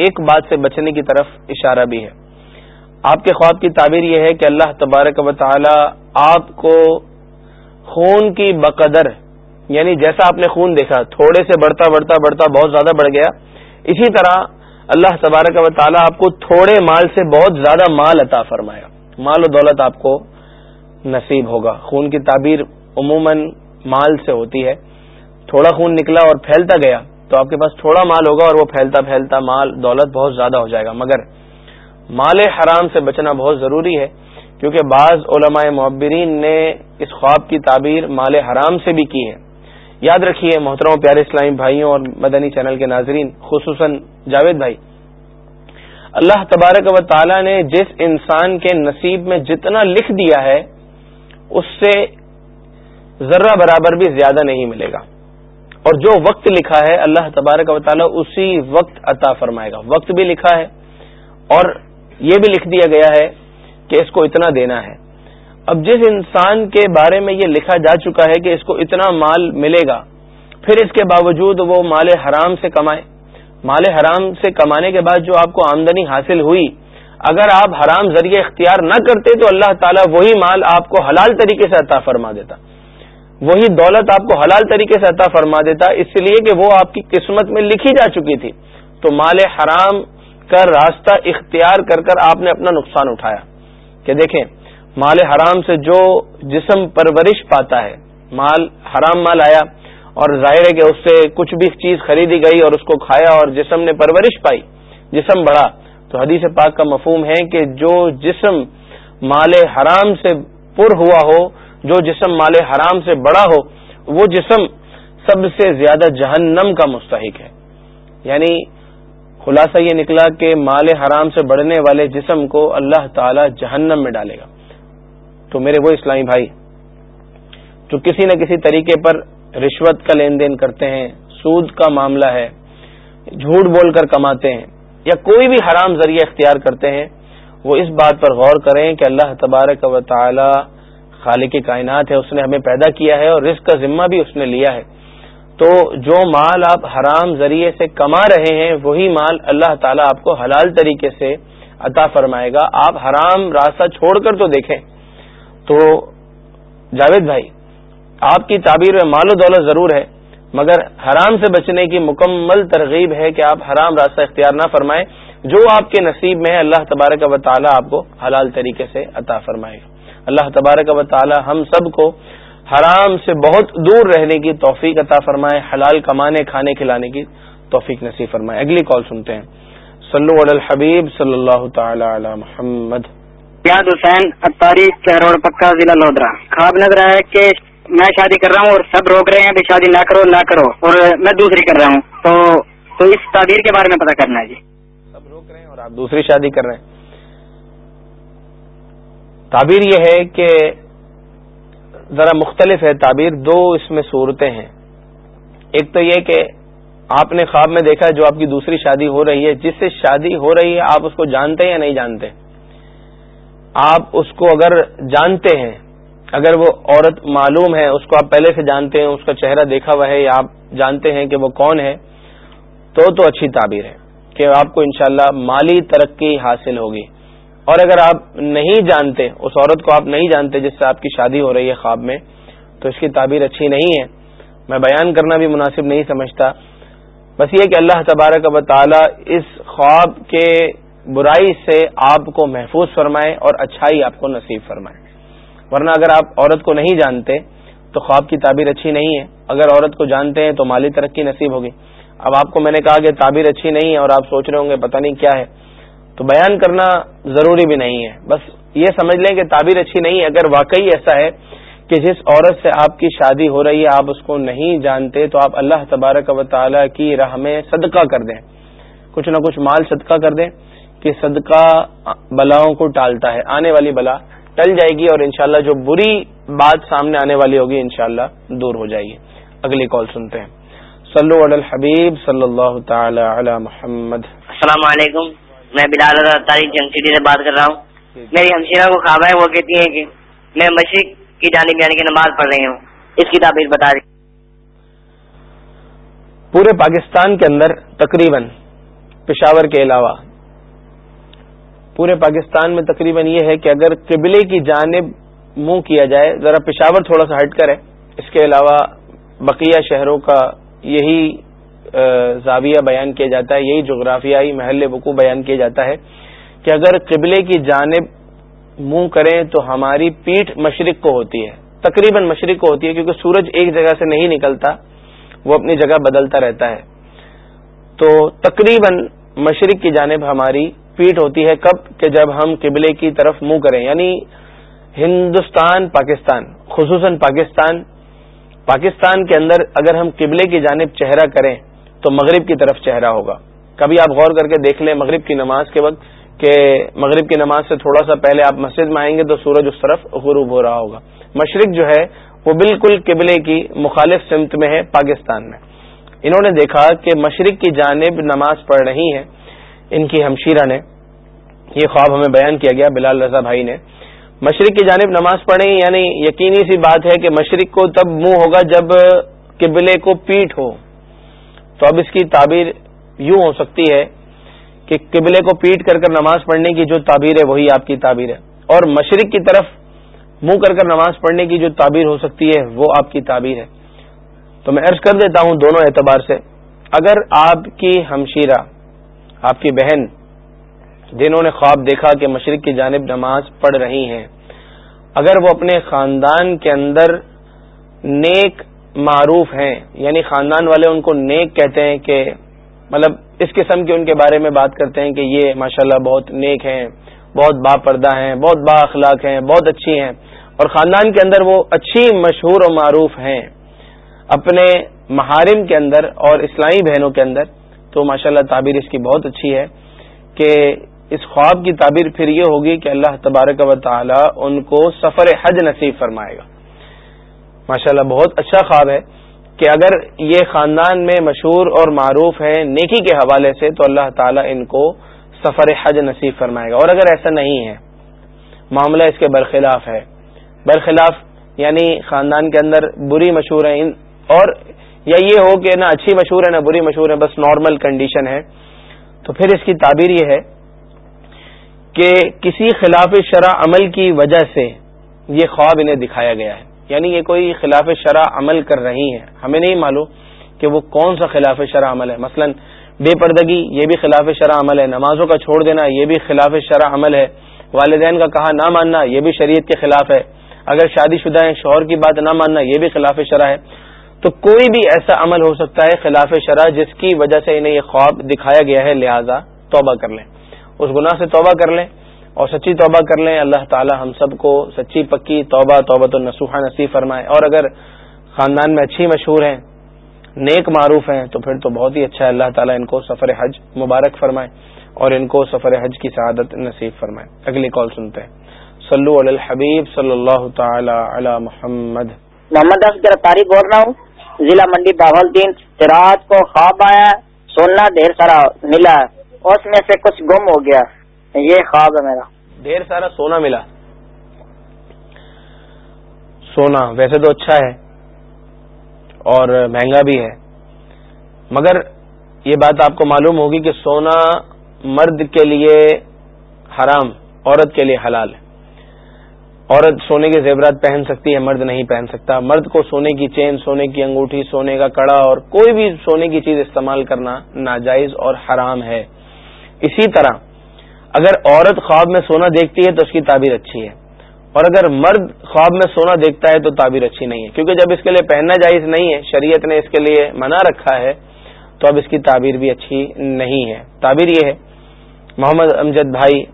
ایک بات سے بچنے کی طرف اشارہ بھی ہے۔ آپ کے خواب کی تعبیر یہ ہے کہ اللہ تبارک و تعالی آپ کو خون کی بقدر یعنی جیسا آپ نے خون دیکھا، تھوڑے سے بڑھتا بڑھتا بڑھتا، بہت زیادہ بڑھ گیا، اسی طرح اللہ تبارک و تعالی آپ کو تھوڑے مال سے بہت زیادہ مال عطا فرمایا۔ مال و دولت آپ کو نصیب ہوگا۔ خون کی تعبیر عموماً مال سے ہوتی ہے۔ تھوڑا خون نکلا اور پھیلتا گیا تو آپ کے پاس تھوڑا مال ہوگا اور وہ پھیلتا پھیلتا مال دولت بہت زیادہ ہو جائے گا۔ مگر مال حرام سے بچنا بہت ضروری ہے، کیونکہ بعض علماء معبرین نے اس خواب کی تعبیر مال حرام سے بھی کی ہے۔ یاد رکھیے محترم پیارے اسلامی بھائیوں اور مدنی چینل کے ناظرین، خصوصاً جاوید بھائی۔ اللہ تبارک و تعالی نے جس انسان کے نصیب میں جتنا لکھ دیا ہے، اس سے ذرہ برابر بھی زیادہ نہیں ملے گا۔ اور جو وقت لکھا ہے اللہ تبارک و تعالیٰ اسی وقت عطا فرمائے گا۔ وقت بھی لکھا ہے اور یہ بھی لکھ دیا گیا ہے کہ اس کو اتنا دینا ہے۔ اب جس انسان کے بارے میں یہ لکھا جا چکا ہے کہ اس کو اتنا مال ملے گا، پھر اس کے باوجود وہ مال حرام سے کمائے۔ مال حرام سے کمانے کے بعد جو آپ کو آمدنی حاصل ہوئی، اگر آپ حرام ذریعے اختیار نہ کرتے تو اللہ تعالیٰ وہی مال آپ کو حلال طریقے سے عطا فرما دیتا۔ وہی دولت آپ کو حلال طریقے سے عطا فرما دیتا، اس لیے کہ وہ آپ کی قسمت میں لکھی جا چکی تھی۔ تو مال حرام کا راستہ اختیار کر کر آپ نے اپنا نقصان اٹھایا۔ کہ دیکھیں، مال حرام سے جو جسم پرورش پاتا ہے، مال حرام مال آیا اور ظاہر ہے کہ اس سے کچھ بھی چیز خریدی گئی اور اس کو کھایا اور جسم نے پرورش پائی، جسم بڑھا۔ تو حدیث پاک کا مفہوم ہے کہ جو جسم مال حرام سے پر ہوا ہو جو جسم مال حرام سے بڑا ہو، وہ جسم سب سے زیادہ جہنم کا مستحق ہے۔ یعنی خلاصہ یہ نکلا کہ مال حرام سے بڑھنے والے جسم کو اللہ تعالی جہنم میں ڈالے گا۔ تو میرے وہ اسلامی بھائی، جو کسی نہ کسی طریقے پر رشوت کا لین دین کرتے ہیں، سود کا معاملہ ہے، جھوٹ بول کر کماتے ہیں، یا کوئی بھی حرام ذریعہ اختیار کرتے ہیں، وہ اس بات پر غور کریں کہ اللہ تبارک و تعالی خالق کائنات ہے، اس نے ہمیں پیدا کیا ہے اور رزق کا ذمہ بھی اس نے لیا ہے۔ تو جو مال آپ حرام ذریعے سے کما رہے ہیں، وہی مال اللہ تعالیٰ آپ کو حلال طریقے سے عطا فرمائے گا۔ آپ حرام راستہ چھوڑ کر تو دیکھیں۔ تو جاوید بھائی، آپ کی تعبیر میں مال و دولت ضرور ہے، مگر حرام سے بچنے کی مکمل ترغیب ہے کہ آپ حرام راستہ اختیار نہ فرمائیں، جو آپ کے نصیب میں ہے، اللہ تبارک و تعالیٰ آپ کو حلال طریقے سے عطا فرمائے۔ گا اللہ تبارک و تعالی ہم سب کو حرام سے بہت دور رہنے کی توفیق عطا فرمائے حلال کمانے کھانے کھلانے کی توفیق نصیب فرمائے۔ اگلی کال سنتے ہیں۔ صلو علی الحبیب صلی اللہ تعالی علی محمد۔ یاد حسین روڈ پکا ضلع لودرا۔ خواب نظر ہے کہ میں شادی کر رہا ہوں اور سب روک رہے ہیں کہ شادی نہ کرو نہ کرو۔ اور میں دوسری کر رہا ہوں۔ تو تو اس تعبیر کے بارے میں پتہ کرنا ہے جی۔ سب روک رہے ہیں اور آپ دوسری شادی کر رہے ہیں۔ تعبیر یہ ہے کہ ذرا مختلف ہے تعبیر، دو اس میں صورتیں ہیں۔ ایک تو یہ کہ آپ نے خواب میں دیکھا جو آپ کی دوسری شادی ہو رہی ہے، جس سے شادی ہو رہی ہے، آپ اس کو جانتے ہیں یا نہیں جانتے؟ آپ اس کو اگر جانتے ہیں، اگر وہ عورت معلوم ہے، اس کو آپ پہلے سے جانتے ہیں، اس کا چہرہ دیکھا ہوا ہے یا آپ جانتے ہیں کہ وہ کون ہے، تو تو اچھی تعبیر ہے کہ آپ کو انشاءاللہ مالی ترقی حاصل ہوگی۔ اور اگر آپ نہیں جانتے، اس عورت کو آپ نہیں جانتے جس سے آپ کی شادی ہو رہی ہے خواب میں، تو اس کی تعبیر اچھی نہیں ہے۔ میں بیان کرنا بھی مناسب نہیں سمجھتا۔ بس یہ کہ اللہ تبارک و تعالی اس خواب کے برائی سے آپ کو محفوظ فرمائے اور اچھائی آپ کو نصیب فرمائے۔ ورنہ اگر آپ عورت کو نہیں جانتے، تو خواب کی تعبیر اچھی نہیں ہے۔ اگر عورت کو جانتے ہیں تو مالی ترقی نصیب ہوگی۔ اب آپ کو میں نے کہا کہ تعبیر اچھی نہیں ہے اور آپ سوچ رہے ہوں گے پتہ نہیں کیا ہے۔ تو بیان کرنا ضروری بھی نہیں ہے۔ بس یہ سمجھ لیں کہ تعبیر اچھی نہیں ہے۔ اگر واقعی ایسا ہے کہ جس عورت سے آپ کی شادی ہو رہی ہے، آپ اس کو نہیں جانتے، تو آپ اللہ تبارک و تعالی کی راہ میں صدقہ کر دیں۔ کچھ نہ کچھ مال صدقہ کر دیں کہ صدقہ بلاؤں کو ٹالتا ہے۔ آنے والی بلا ٹل جائے گی اور انشاءاللہ جو بری بات سامنے آنے والی ہوگی، انشاءاللہ دور ہو جائے گی۔ اگلی کال سنتے ہیں۔ صلو علی الحبیب صلی اللہ تعالی علی محمد۔ السلام علیکم۔ میں بلال تاریخ جنگ سٹی سے بات کر رہا ہوں۔ میری ہمشیرہ کو خواب ہے؟ وہ کہتی ہیں کہ میں مشرق کی جانب یعنی کہ نماز پڑھ رہی ہوں۔ اس کی تعبیر بتا رہی۔ پورے پاکستان کے اندر تقریباً پشاور کے علاوہ پورے پاکستان میں تقریباً یہ ہے کہ اگر قبلے کی جانب منہ کیا جائے ذرا پشاور تھوڑا سا ہٹ کر ہے۔ اس کے علاوہ بقیہ شہروں کا یہی زاویہ بیان کیا جاتا ہے، یہی جغرافیائی محل وقوع بیان کیا جاتا ہے کہ اگر قبلے کی جانب منہ کریں تو ہماری پیٹھ مشرق کو ہوتی ہے، تقریباً مشرق کو ہوتی ہے، کیونکہ سورج ایک جگہ سے نہیں نکلتا، وہ اپنی جگہ بدلتا رہتا ہے۔ تو تقریباً مشرق کی جانب ہماری پیٹ ہوتی ہے، کب؟ کہ جب ہم قبلے کی طرف منہ کریں۔ یعنی ہندوستان، پاکستان، خصوصاً پاکستان۔ پاکستان کے اندر اگر ہم قبلے کی جانب چہرہ کریں تو مغرب کی طرف چہرہ ہوگا۔ کبھی آپ غور کر کے دیکھ لیں مغرب کی نماز کے وقت کہ مغرب کی نماز سے تھوڑا سا پہلے آپ مسجد میں آئیں گے تو سورج اس طرف غروب ہو رہا ہوگا۔ مشرق جو ہے وہ بالکل قبلے کی مخالف سمت میں ہے پاکستان میں۔ انہوں نے دیکھا کہ مشرق کی جانب نماز پڑھ رہی ہے ان کی ہمشیرہ نے یہ خواب ہمیں بیان کیا گیا، بلال رضا بھائی نے۔ مشرق کی جانب نماز پڑھیں یعنی یقینی سی بات ہے کہ مشرق کو تب منہ ہوگا جب قبلے کو پیٹ ہو۔ تو اب اس کی تعبیر یوں ہو سکتی ہے کہ قبلے کو پیٹ کر کر نماز پڑھنے کی جو تعبیر ہے وہی آپ کی تعبیر ہے۔ اور مشرق کی طرف منہ کر کر نماز پڑھنے کی جو تعبیر ہو سکتی ہے، وہ آپ کی تعبیر ہے۔ تو میں عرض کر دیتا ہوں دونوں اعتبار سے، اگر آپ کی ہمشیرہ، آپ کی بہن، جنہوں نے خواب دیکھا کہ مشرق کی جانب نماز پڑھ رہی ہیں، اگر وہ اپنے خاندان کے اندر نیک معروف ہیں یعنی خاندان والے ان کو نیک کہتے ہیں کہ مطلب اس قسم کے ان کے بارے میں بات کرتے ہیں کہ یہ ماشاءاللہ بہت نیک ہیں، بہت با پردہ ہیں، بہت با اخلاق ہیں، بہت اچھی ہیں۔ اور خاندان کے اندر وہ اچھی، مشہور و معروف ہیں۔ اپنے محارم کے اندر اور اسلامی بہنوں کے اندر، تو ماشاءاللہ تعبیر اس کی بہت اچھی ہے کہ اس خواب کی تعبیر پھر یہ ہوگی کہ اللہ تبارک و تعالی ان کو سفر حج نصیب فرمائے گا۔ ماشاءاللہ بہت اچھا خواب ہے کہ اگر یہ خاندان میں مشہور اور معروف ہیں نیکی کے حوالے سے، تو اللہ تعالیٰ ان کو سفر حج نصیب فرمائے گا۔ اور اگر ایسا نہیں ہے، معاملہ اس کے برخلاف ہے۔ برخلاف یعنی خاندان کے اندر بری مشہور ہیں اور یا یہ ہو کہ نہ اچھی مشہور ہے نہ بری مشہور ہے بس نارمل کنڈیشن ہے۔ تو پھر اس کی تعبیر یہ ہے کہ کسی خلاف شرع عمل کی وجہ سے یہ خواب انہیں دکھایا گیا ہے۔ یعنی یہ کوئی خلاف شرع عمل کر رہی ہیں۔ ہمیں نہیں معلوم کہ وہ کون سا خلاف شرع عمل ہے۔ مثلا بے پردگی، یہ بھی خلاف شرع عمل ہے۔ نمازوں کا چھوڑ دینا، یہ بھی خلاف شرع عمل ہے۔ والدین کا کہا نہ ماننا، یہ بھی شریعت کے خلاف ہے۔ اگر شادی شدہ ہیں، شوہر کی بات نہ ماننا، یہ بھی خلاف شرع ہے۔ تو کوئی بھی ایسا عمل ہو سکتا ہے خلاف شرع، جس کی وجہ سے انہیں یہ خواب دکھایا گیا ہے، لہذا توبہ کر لیں۔ اس گناہ سے توبہ کر لیں۔ اور سچی توبہ کر لیں، اللہ تعالی ہم سب کو سچی، پکی توبہ توبہ تو نصیب فرمائے۔ اور اگر خاندان میں اچھی مشہور ہیں، نیک معروف ہیں، تو پھر تو بہت ہی اچھا ہے۔ اللہ تعالیٰ ان کو سفر حج مبارک فرمائے اور ان کو سفر حج کی سعادت نصیب فرمائے۔ اگلی کال سنتے ہیں۔ صلو علی الحبیب صلی اللہ تعالی علی محمد۔ محمد تاریخ بول رہا ہوں۔ ضلع منڈی باول دین رات کو خواب آیا سونا ڈھیر سارا ملا۔ اس میں سے کچھ گم ہو گیا۔ یہ خواب ہے میرا۔ ڈھیر سارا سونا ملا۔ سونا ویسے تو اچھا ہے اور مہنگا بھی ہے، مگر یہ بات آپ کو معلوم ہوگی کہ سونا مرد کے لیے حرام، عورت کے لیے حلال۔ ہے عورت سونے کے زیورات پہن سکتی ہے، مرد نہیں پہن سکتا۔ مرد کو سونے کی چین، سونے کی انگوٹھی، سونے کا کڑا اور کوئی بھی سونے کی چیز استعمال کرنا ناجائز اور حرام ہے۔ اسی طرح اگر عورت خواب میں سونا دیکھتی ہے تو اس کی تعبیر اچھی ہے۔ اور اگر مرد خواب میں سونا دیکھتا ہے تو تعبیر اچھی نہیں ہے۔ کیونکہ جب اس کے لیے پہننا جائز نہیں ہے، شریعت نے اس کے لیے منع رکھا ہے، تو اب اس کی تعبیر بھی اچھی نہیں ہے۔ تعبیر یہ ہے، محمد امجد بھائی،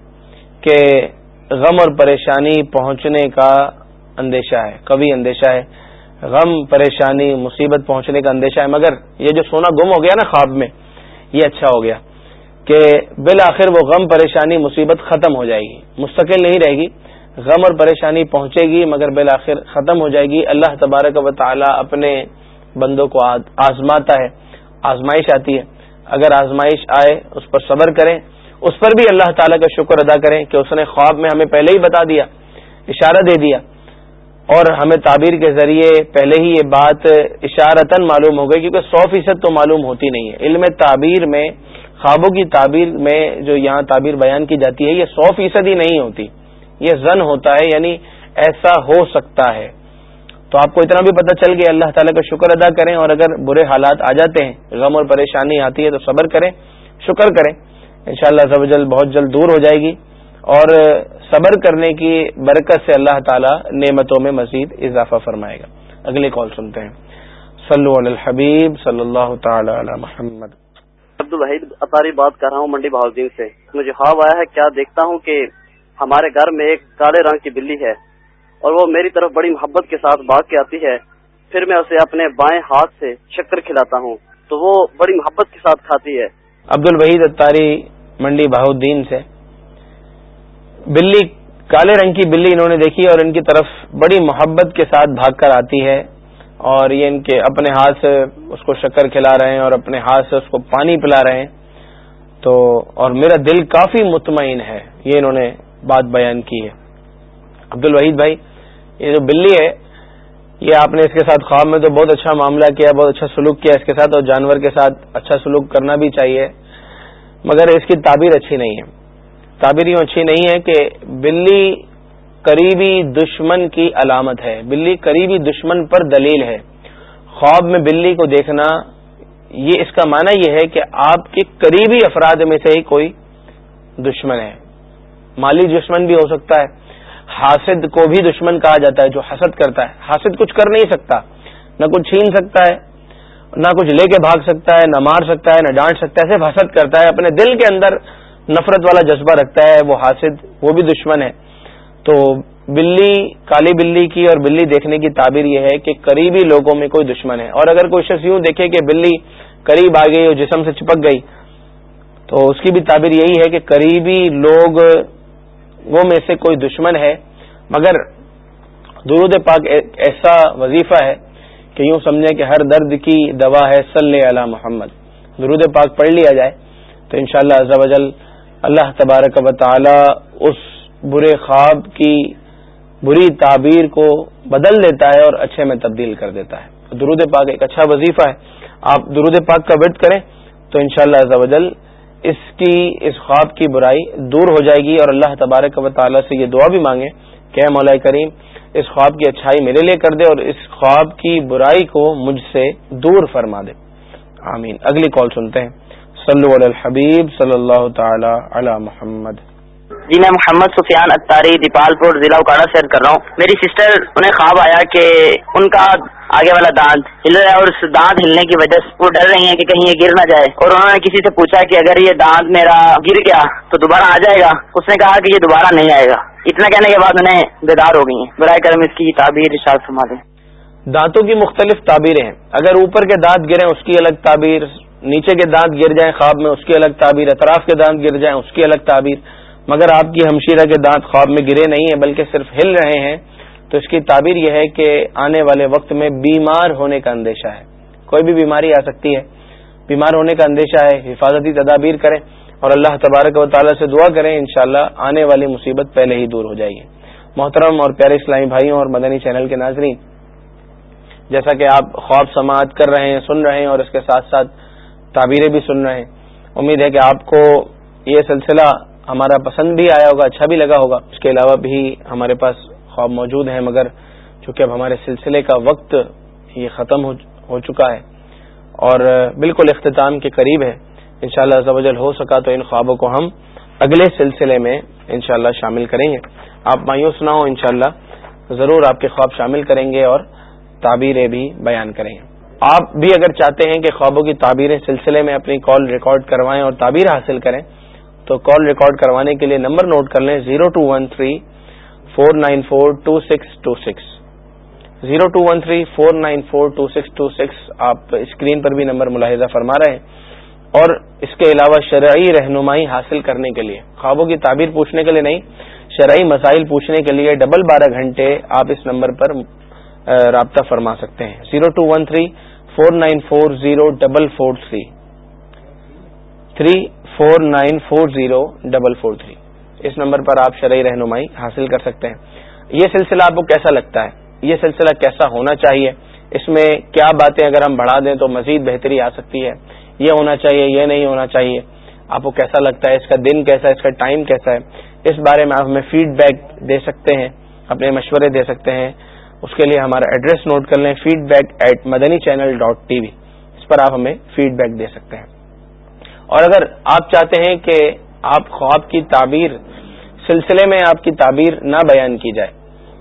کہ غم اور پریشانی پہنچنے کا اندیشہ ہے کبھی اندیشہ ہے۔ غم، پریشانی، مصیبت پہنچنے کا اندیشہ ہے۔ مگر یہ جو سونا گم ہو گیا نا خواب میں، یہ اچھا ہو گیا۔ کہ بالآخر وہ غم، پریشانی، مصیبت ختم ہو جائے گی۔ مستقل نہیں رہے گی۔ غم اور پریشانی پہنچے گی، مگر بالآخر ختم ہو جائے گی۔ اللہ تبارک و تعالی اپنے بندوں کو آزماتا ہے، آزمائش آتی ہے۔ اگر آزمائش آئے، اس پر صبر کریں۔ اس پر بھی اللہ تعالیٰ کا شکر ادا کریں کہ اس نے خواب میں ہمیں پہلے ہی بتا دیا، اشارہ دے دیا۔ اور ہمیں تعبیر کے ذریعے پہلے ہی یہ بات اشارتاً معلوم ہو گئی، کیونکہ سو فیصد تو معلوم ہوتی نہیں ہے۔ علم تعبیر میں خوابوں کی تعبیر میں جو یہاں تعبیر بیان کی جاتی ہے، یہ سو فیصد ہی نہیں ہوتی۔ یہ زن ہوتا ہے یعنی ایسا ہو سکتا ہے۔ تو آپ کو اتنا بھی پتہ چل گیا، اللہ تعالیٰ کا شکر ادا کریں۔ اور اگر برے حالات آ جاتے ہیں، غم اور پریشانی آتی ہے تو صبر کریں، شکر کریں۔ ان شاء اللہ جلد بہت جلد دور ہو جائے گی۔ اور صبر کرنے کی برکت سے اللہ تعالیٰ نعمتوں میں مزید اضافہ فرمائے گا۔ اگلی کال سنتے ہیں۔ صلو علی الحبیب صلی اللہ تعالی علی محمد۔ عبد الوحید اطاری بات کر رہا ہوں منڈی بہاؤدین سے۔ مجھے خواب آیا ہے، کیا دیکھتا ہوں کہ ہمارے گھر میں ایک کالے رنگ کی بلی ہے اور وہ میری طرف بڑی محبت کے ساتھ بھاگ کے آتی ہے۔ پھر میں اسے اپنے بائیں ہاتھ سے شکر کھلاتا ہوں۔ تو وہ بڑی محبت کے ساتھ کھاتی ہے۔ عبد الوحید اتاری منڈی بہاؤدین سے۔ بلی، کالے رنگ کی بلی انہوں نے دیکھی اور ان کی طرف بڑی محبت کے ساتھ بھاگ کر آتی ہے۔ اور یہ ان کے اپنے ہاتھ سے اس کو شکر کھلا رہے ہیں اور اپنے ہاتھ سے اس کو پانی پلا رہے ہیں۔ تو اور میرا دل کافی مطمئن ہے، یہ انہوں نے بات بیان کی ہے۔ عبد الوحید بھائی، یہ جو بلی ہے، یہ آپ نے اس کے ساتھ خواب میں تو بہت اچھا معاملہ کیا، بہت اچھا سلوک کیا اس کے ساتھ، اور جانور کے ساتھ اچھا سلوک کرنا بھی چاہیے۔ مگر اس کی تعبیر اچھی نہیں ہے۔ تعبیر یوں اچھی نہیں ہے کہ بلی قریبی دشمن کی علامت ہے۔ بلی قریبی دشمن پر دلیل ہے۔ خواب میں بلی کو دیکھنا، یہ اس کا معنی یہ ہے کہ آپ کے قریبی افراد میں سے ہی کوئی دشمن ہے۔ مالی دشمن بھی ہو سکتا ہے۔ حاسد کو بھی دشمن کہا جاتا ہے جو حسد کرتا ہے۔ حاسد کچھ کر نہیں سکتا۔ نہ کچھ چھین سکتا ہے، نہ کچھ لے کے بھاگ سکتا ہے، نہ مار سکتا ہے، نہ ڈانٹ سکتا ہے، صرف حسد کرتا ہے۔ اپنے دل کے اندر نفرت والا جذبہ رکھتا ہے۔ وہ حاسد، وہ بھی دشمن ہے۔ تو بلی، کالی بلی کی اور بلی دیکھنے کی تعبیر یہ ہے کہ قریبی لوگوں میں کوئی دشمن ہے۔ اور اگر کوئی شخص یوں دیکھے کہ بلی قریب آ گئی اور جسم سے چپک گئی، تو اس کی بھی تعبیر یہی ہے کہ قریبی لوگ وہ میں سے کوئی دشمن ہے۔ مگر درود پاک ایک ایسا وظیفہ ہے کہ یوں سمجھیں کہ ہر درد کی دوا ہے، صلی علی محمد۔ درود پاک پڑھ لیا جائے تو انشاءاللہ شاء اللہ اللہ تبارک و تعالی اس برے خواب کی بری تعبیر کو بدل دیتا ہے اور اچھے میں تبدیل کر دیتا ہے۔ درود پاک ایک اچھا وظیفہ ہے۔ آپ درود پاک کا وٹ کریں تو انشاءاللہ شاء اللہ اس کی، اس خواب کی برائی دور ہو جائے گی اور اللہ تبارک و تعالی سے یہ دعا بھی مانگے کہ مولا کریم، اس خواب کی اچھائی میرے لیے کر دے اور اس خواب کی برائی کو مجھ سے دور فرما دے۔ آمین۔ اگلی کال سنتے ہیں۔ صلو علی الحبیب صلی اللہ تعالی علی محمد۔ جی میں محمد سفیان اتاری دیپال پور، ضلع اکاڑا سے کر رہا ہوں۔ میری سسٹر انہیں خواب آیا کہ ان کا آگے والا دانت ہل رہا ہے اور اس دانت ہلنے کی وجہ سے وہ ڈر رہی ہیں کہ کہیں یہ گر نہ جائے۔ اور انہوں نے کسی سے پوچھا کہ اگر یہ دانت میرا گر گیا تو دوبارہ آ جائے گا؟ اس نے کہا کہ یہ دوبارہ نہیں آئے گا۔ اتنا کہنے کے بعد انہیں بیدار ہو گئی ہیں۔ برائے کرم اس کی تعبیر ارشاد فرما دیں۔ دانتوں کی مختلف تعبیریں ہیں۔ اگر اوپر کے دانت گریں اس کی الگ تعبیر، نیچے کے دانت گر جائیں خواب میں، اس کی الگ تعبیر، اطراف کے دانت گر جائیں، اس کی الگ تعبیر۔ مگر آپ کی ہمشیرہ کے دانت خواب میں گرے نہیں ہیں، بلکہ صرف ہل رہے ہیں۔ تو اس کی تعبیر یہ ہے کہ آنے والے وقت میں بیمار ہونے کا اندیشہ ہے۔ کوئی بھی بیماری آ سکتی ہے۔ بیمار ہونے کا اندیشہ ہے، حفاظتی تدابیر کریں اور اللہ تبارک و تعالیٰ سے دعا کریں، انشاءاللہ آنے والی مصیبت پہلے ہی دور ہو جائے گی۔ محترم اور پیارے اسلامی بھائیوں اور مدنی چینل کے ناظرین، جیسا کہ آپ خواب سماعت کر رہے ہیں، سن رہے ہیں اور اس کے ساتھ ساتھ تعبیریں بھی سن رہے ہیں، امید ہے کہ آپ کو یہ سلسلہ ہمارا پسند بھی آیا ہوگا اچھا بھی لگا ہوگا۔ اس کے علاوہ بھی ہمارے پاس خواب موجود ہیں، مگر چونکہ اب ہمارے سلسلے کا وقت یہ ختم ہو چکا ہے اور بالکل اختتام کے قریب ہے۔ انشاءاللہ شاء اللہ ہو سکا تو ان خوابوں کو ہم اگلے سلسلے میں انشاءاللہ شامل کریں گے۔ آپ مایوس نہ ہو انشاءاللہ ضرور آپ کے خواب شامل کریں گے اور تعبیریں بھی بیان کریں گے۔ آپ بھی اگر چاہتے ہیں کہ خوابوں کی تعبیریں سلسلے میں اپنی کال ریکارڈ کروائیں اور تعبیر حاصل کریں تو کال ریکارڈ کروانے کے لیے نمبر نوٹ کر لیں zero two one three four nine four two six two six. Zero two one three four nine four two six two six. آپ اسکرین پر بھی نمبر ملاحظہ فرما رہے ہیں اور اس کے علاوہ شرعی رہنمائی حاصل کرنے کے لیے، خوابوں کی تعبیر پوچھنے کے لیے نہیں، شرعی مسائل پوچھنے کے لیے ڈبل بارہ گھنٹے آپ اس نمبر پر رابطہ فرما سکتے ہیں۔ Zero two one three four nine four zero double four three. Three four nine four zero double four three اس نمبر پر آپ شرعی رہنمائی حاصل کر سکتے ہیں۔ یہ سلسلہ آپ کو کیسا لگتا ہے؟ یہ سلسلہ کیسا ہونا چاہیے؟ اس میں کیا باتیں اگر ہم بڑھا دیں تو مزید بہتری آ سکتی ہے۔ یہ ہونا چاہیے، یہ نہیں ہونا چاہیے۔ آپ کو کیسا لگتا ہے؟ اس کا دن کیسا ہے؟ اس کا ٹائم کیسا ہے؟ اس بارے میں آپ ہمیں فیڈ بیک دے سکتے ہیں، اپنے مشورے دے سکتے ہیں۔ اس کے لیے ہمارا ایڈریس نوٹ کر لیں feedback at Madani channel dot T V اس پر آپ ہمیں فیڈ بیک دے سکتے ہیں۔ اور اگر آپ چاہتے ہیں کہ آپ خواب کی تعبیر، سلسلے میں آپ کی تعبیر نہ بیان کی جائے،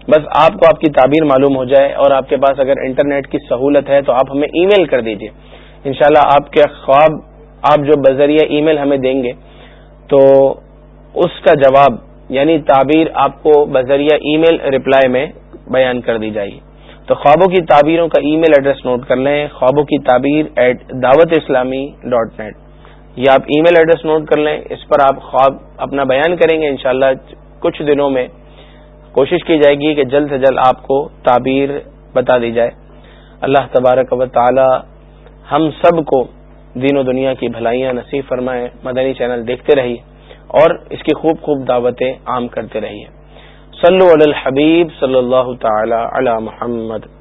بس آپ کو آپ کی تعبیر معلوم ہو جائے اور آپ کے پاس اگر انٹرنیٹ کی سہولت ہے تو آپ ہمیں ای میل کر دیجیے انشاءاللہ آپ کے خواب، آپ جو بذریعہ ای میل ہمیں دیں گے، تو اس کا جواب یعنی تعبیر آپ کو بذریعہ ای میل رپلائی میں بیان کر دی جائے تو خوابوں کی تعبیروں کا ای میل ایڈریس نوٹ کر لیں، خوابوں کی تعبیر ایٹ دعوت اسلامی ڈاٹ نیٹ یہ آپ ای میل ایڈریس نوٹ کر لیں، اس پر آپ خواب اپنا بیان کریں گے، انشاءاللہ کچھ دنوں میں کوشش کی جائے گی کہ جلد سے جلد آپ کو تعبیر بتا دی جائے۔ اللہ تبارک و تعالی ہم سب کو دین و دنیا کی بھلائیاں نصیب فرمائے، مدنی چینل دیکھتے رہیے اور اس کی خوب خوب دعوتیں عام کرتے رہیے۔ صلو علی الحبیب صلی اللہ تعالی علی محمد۔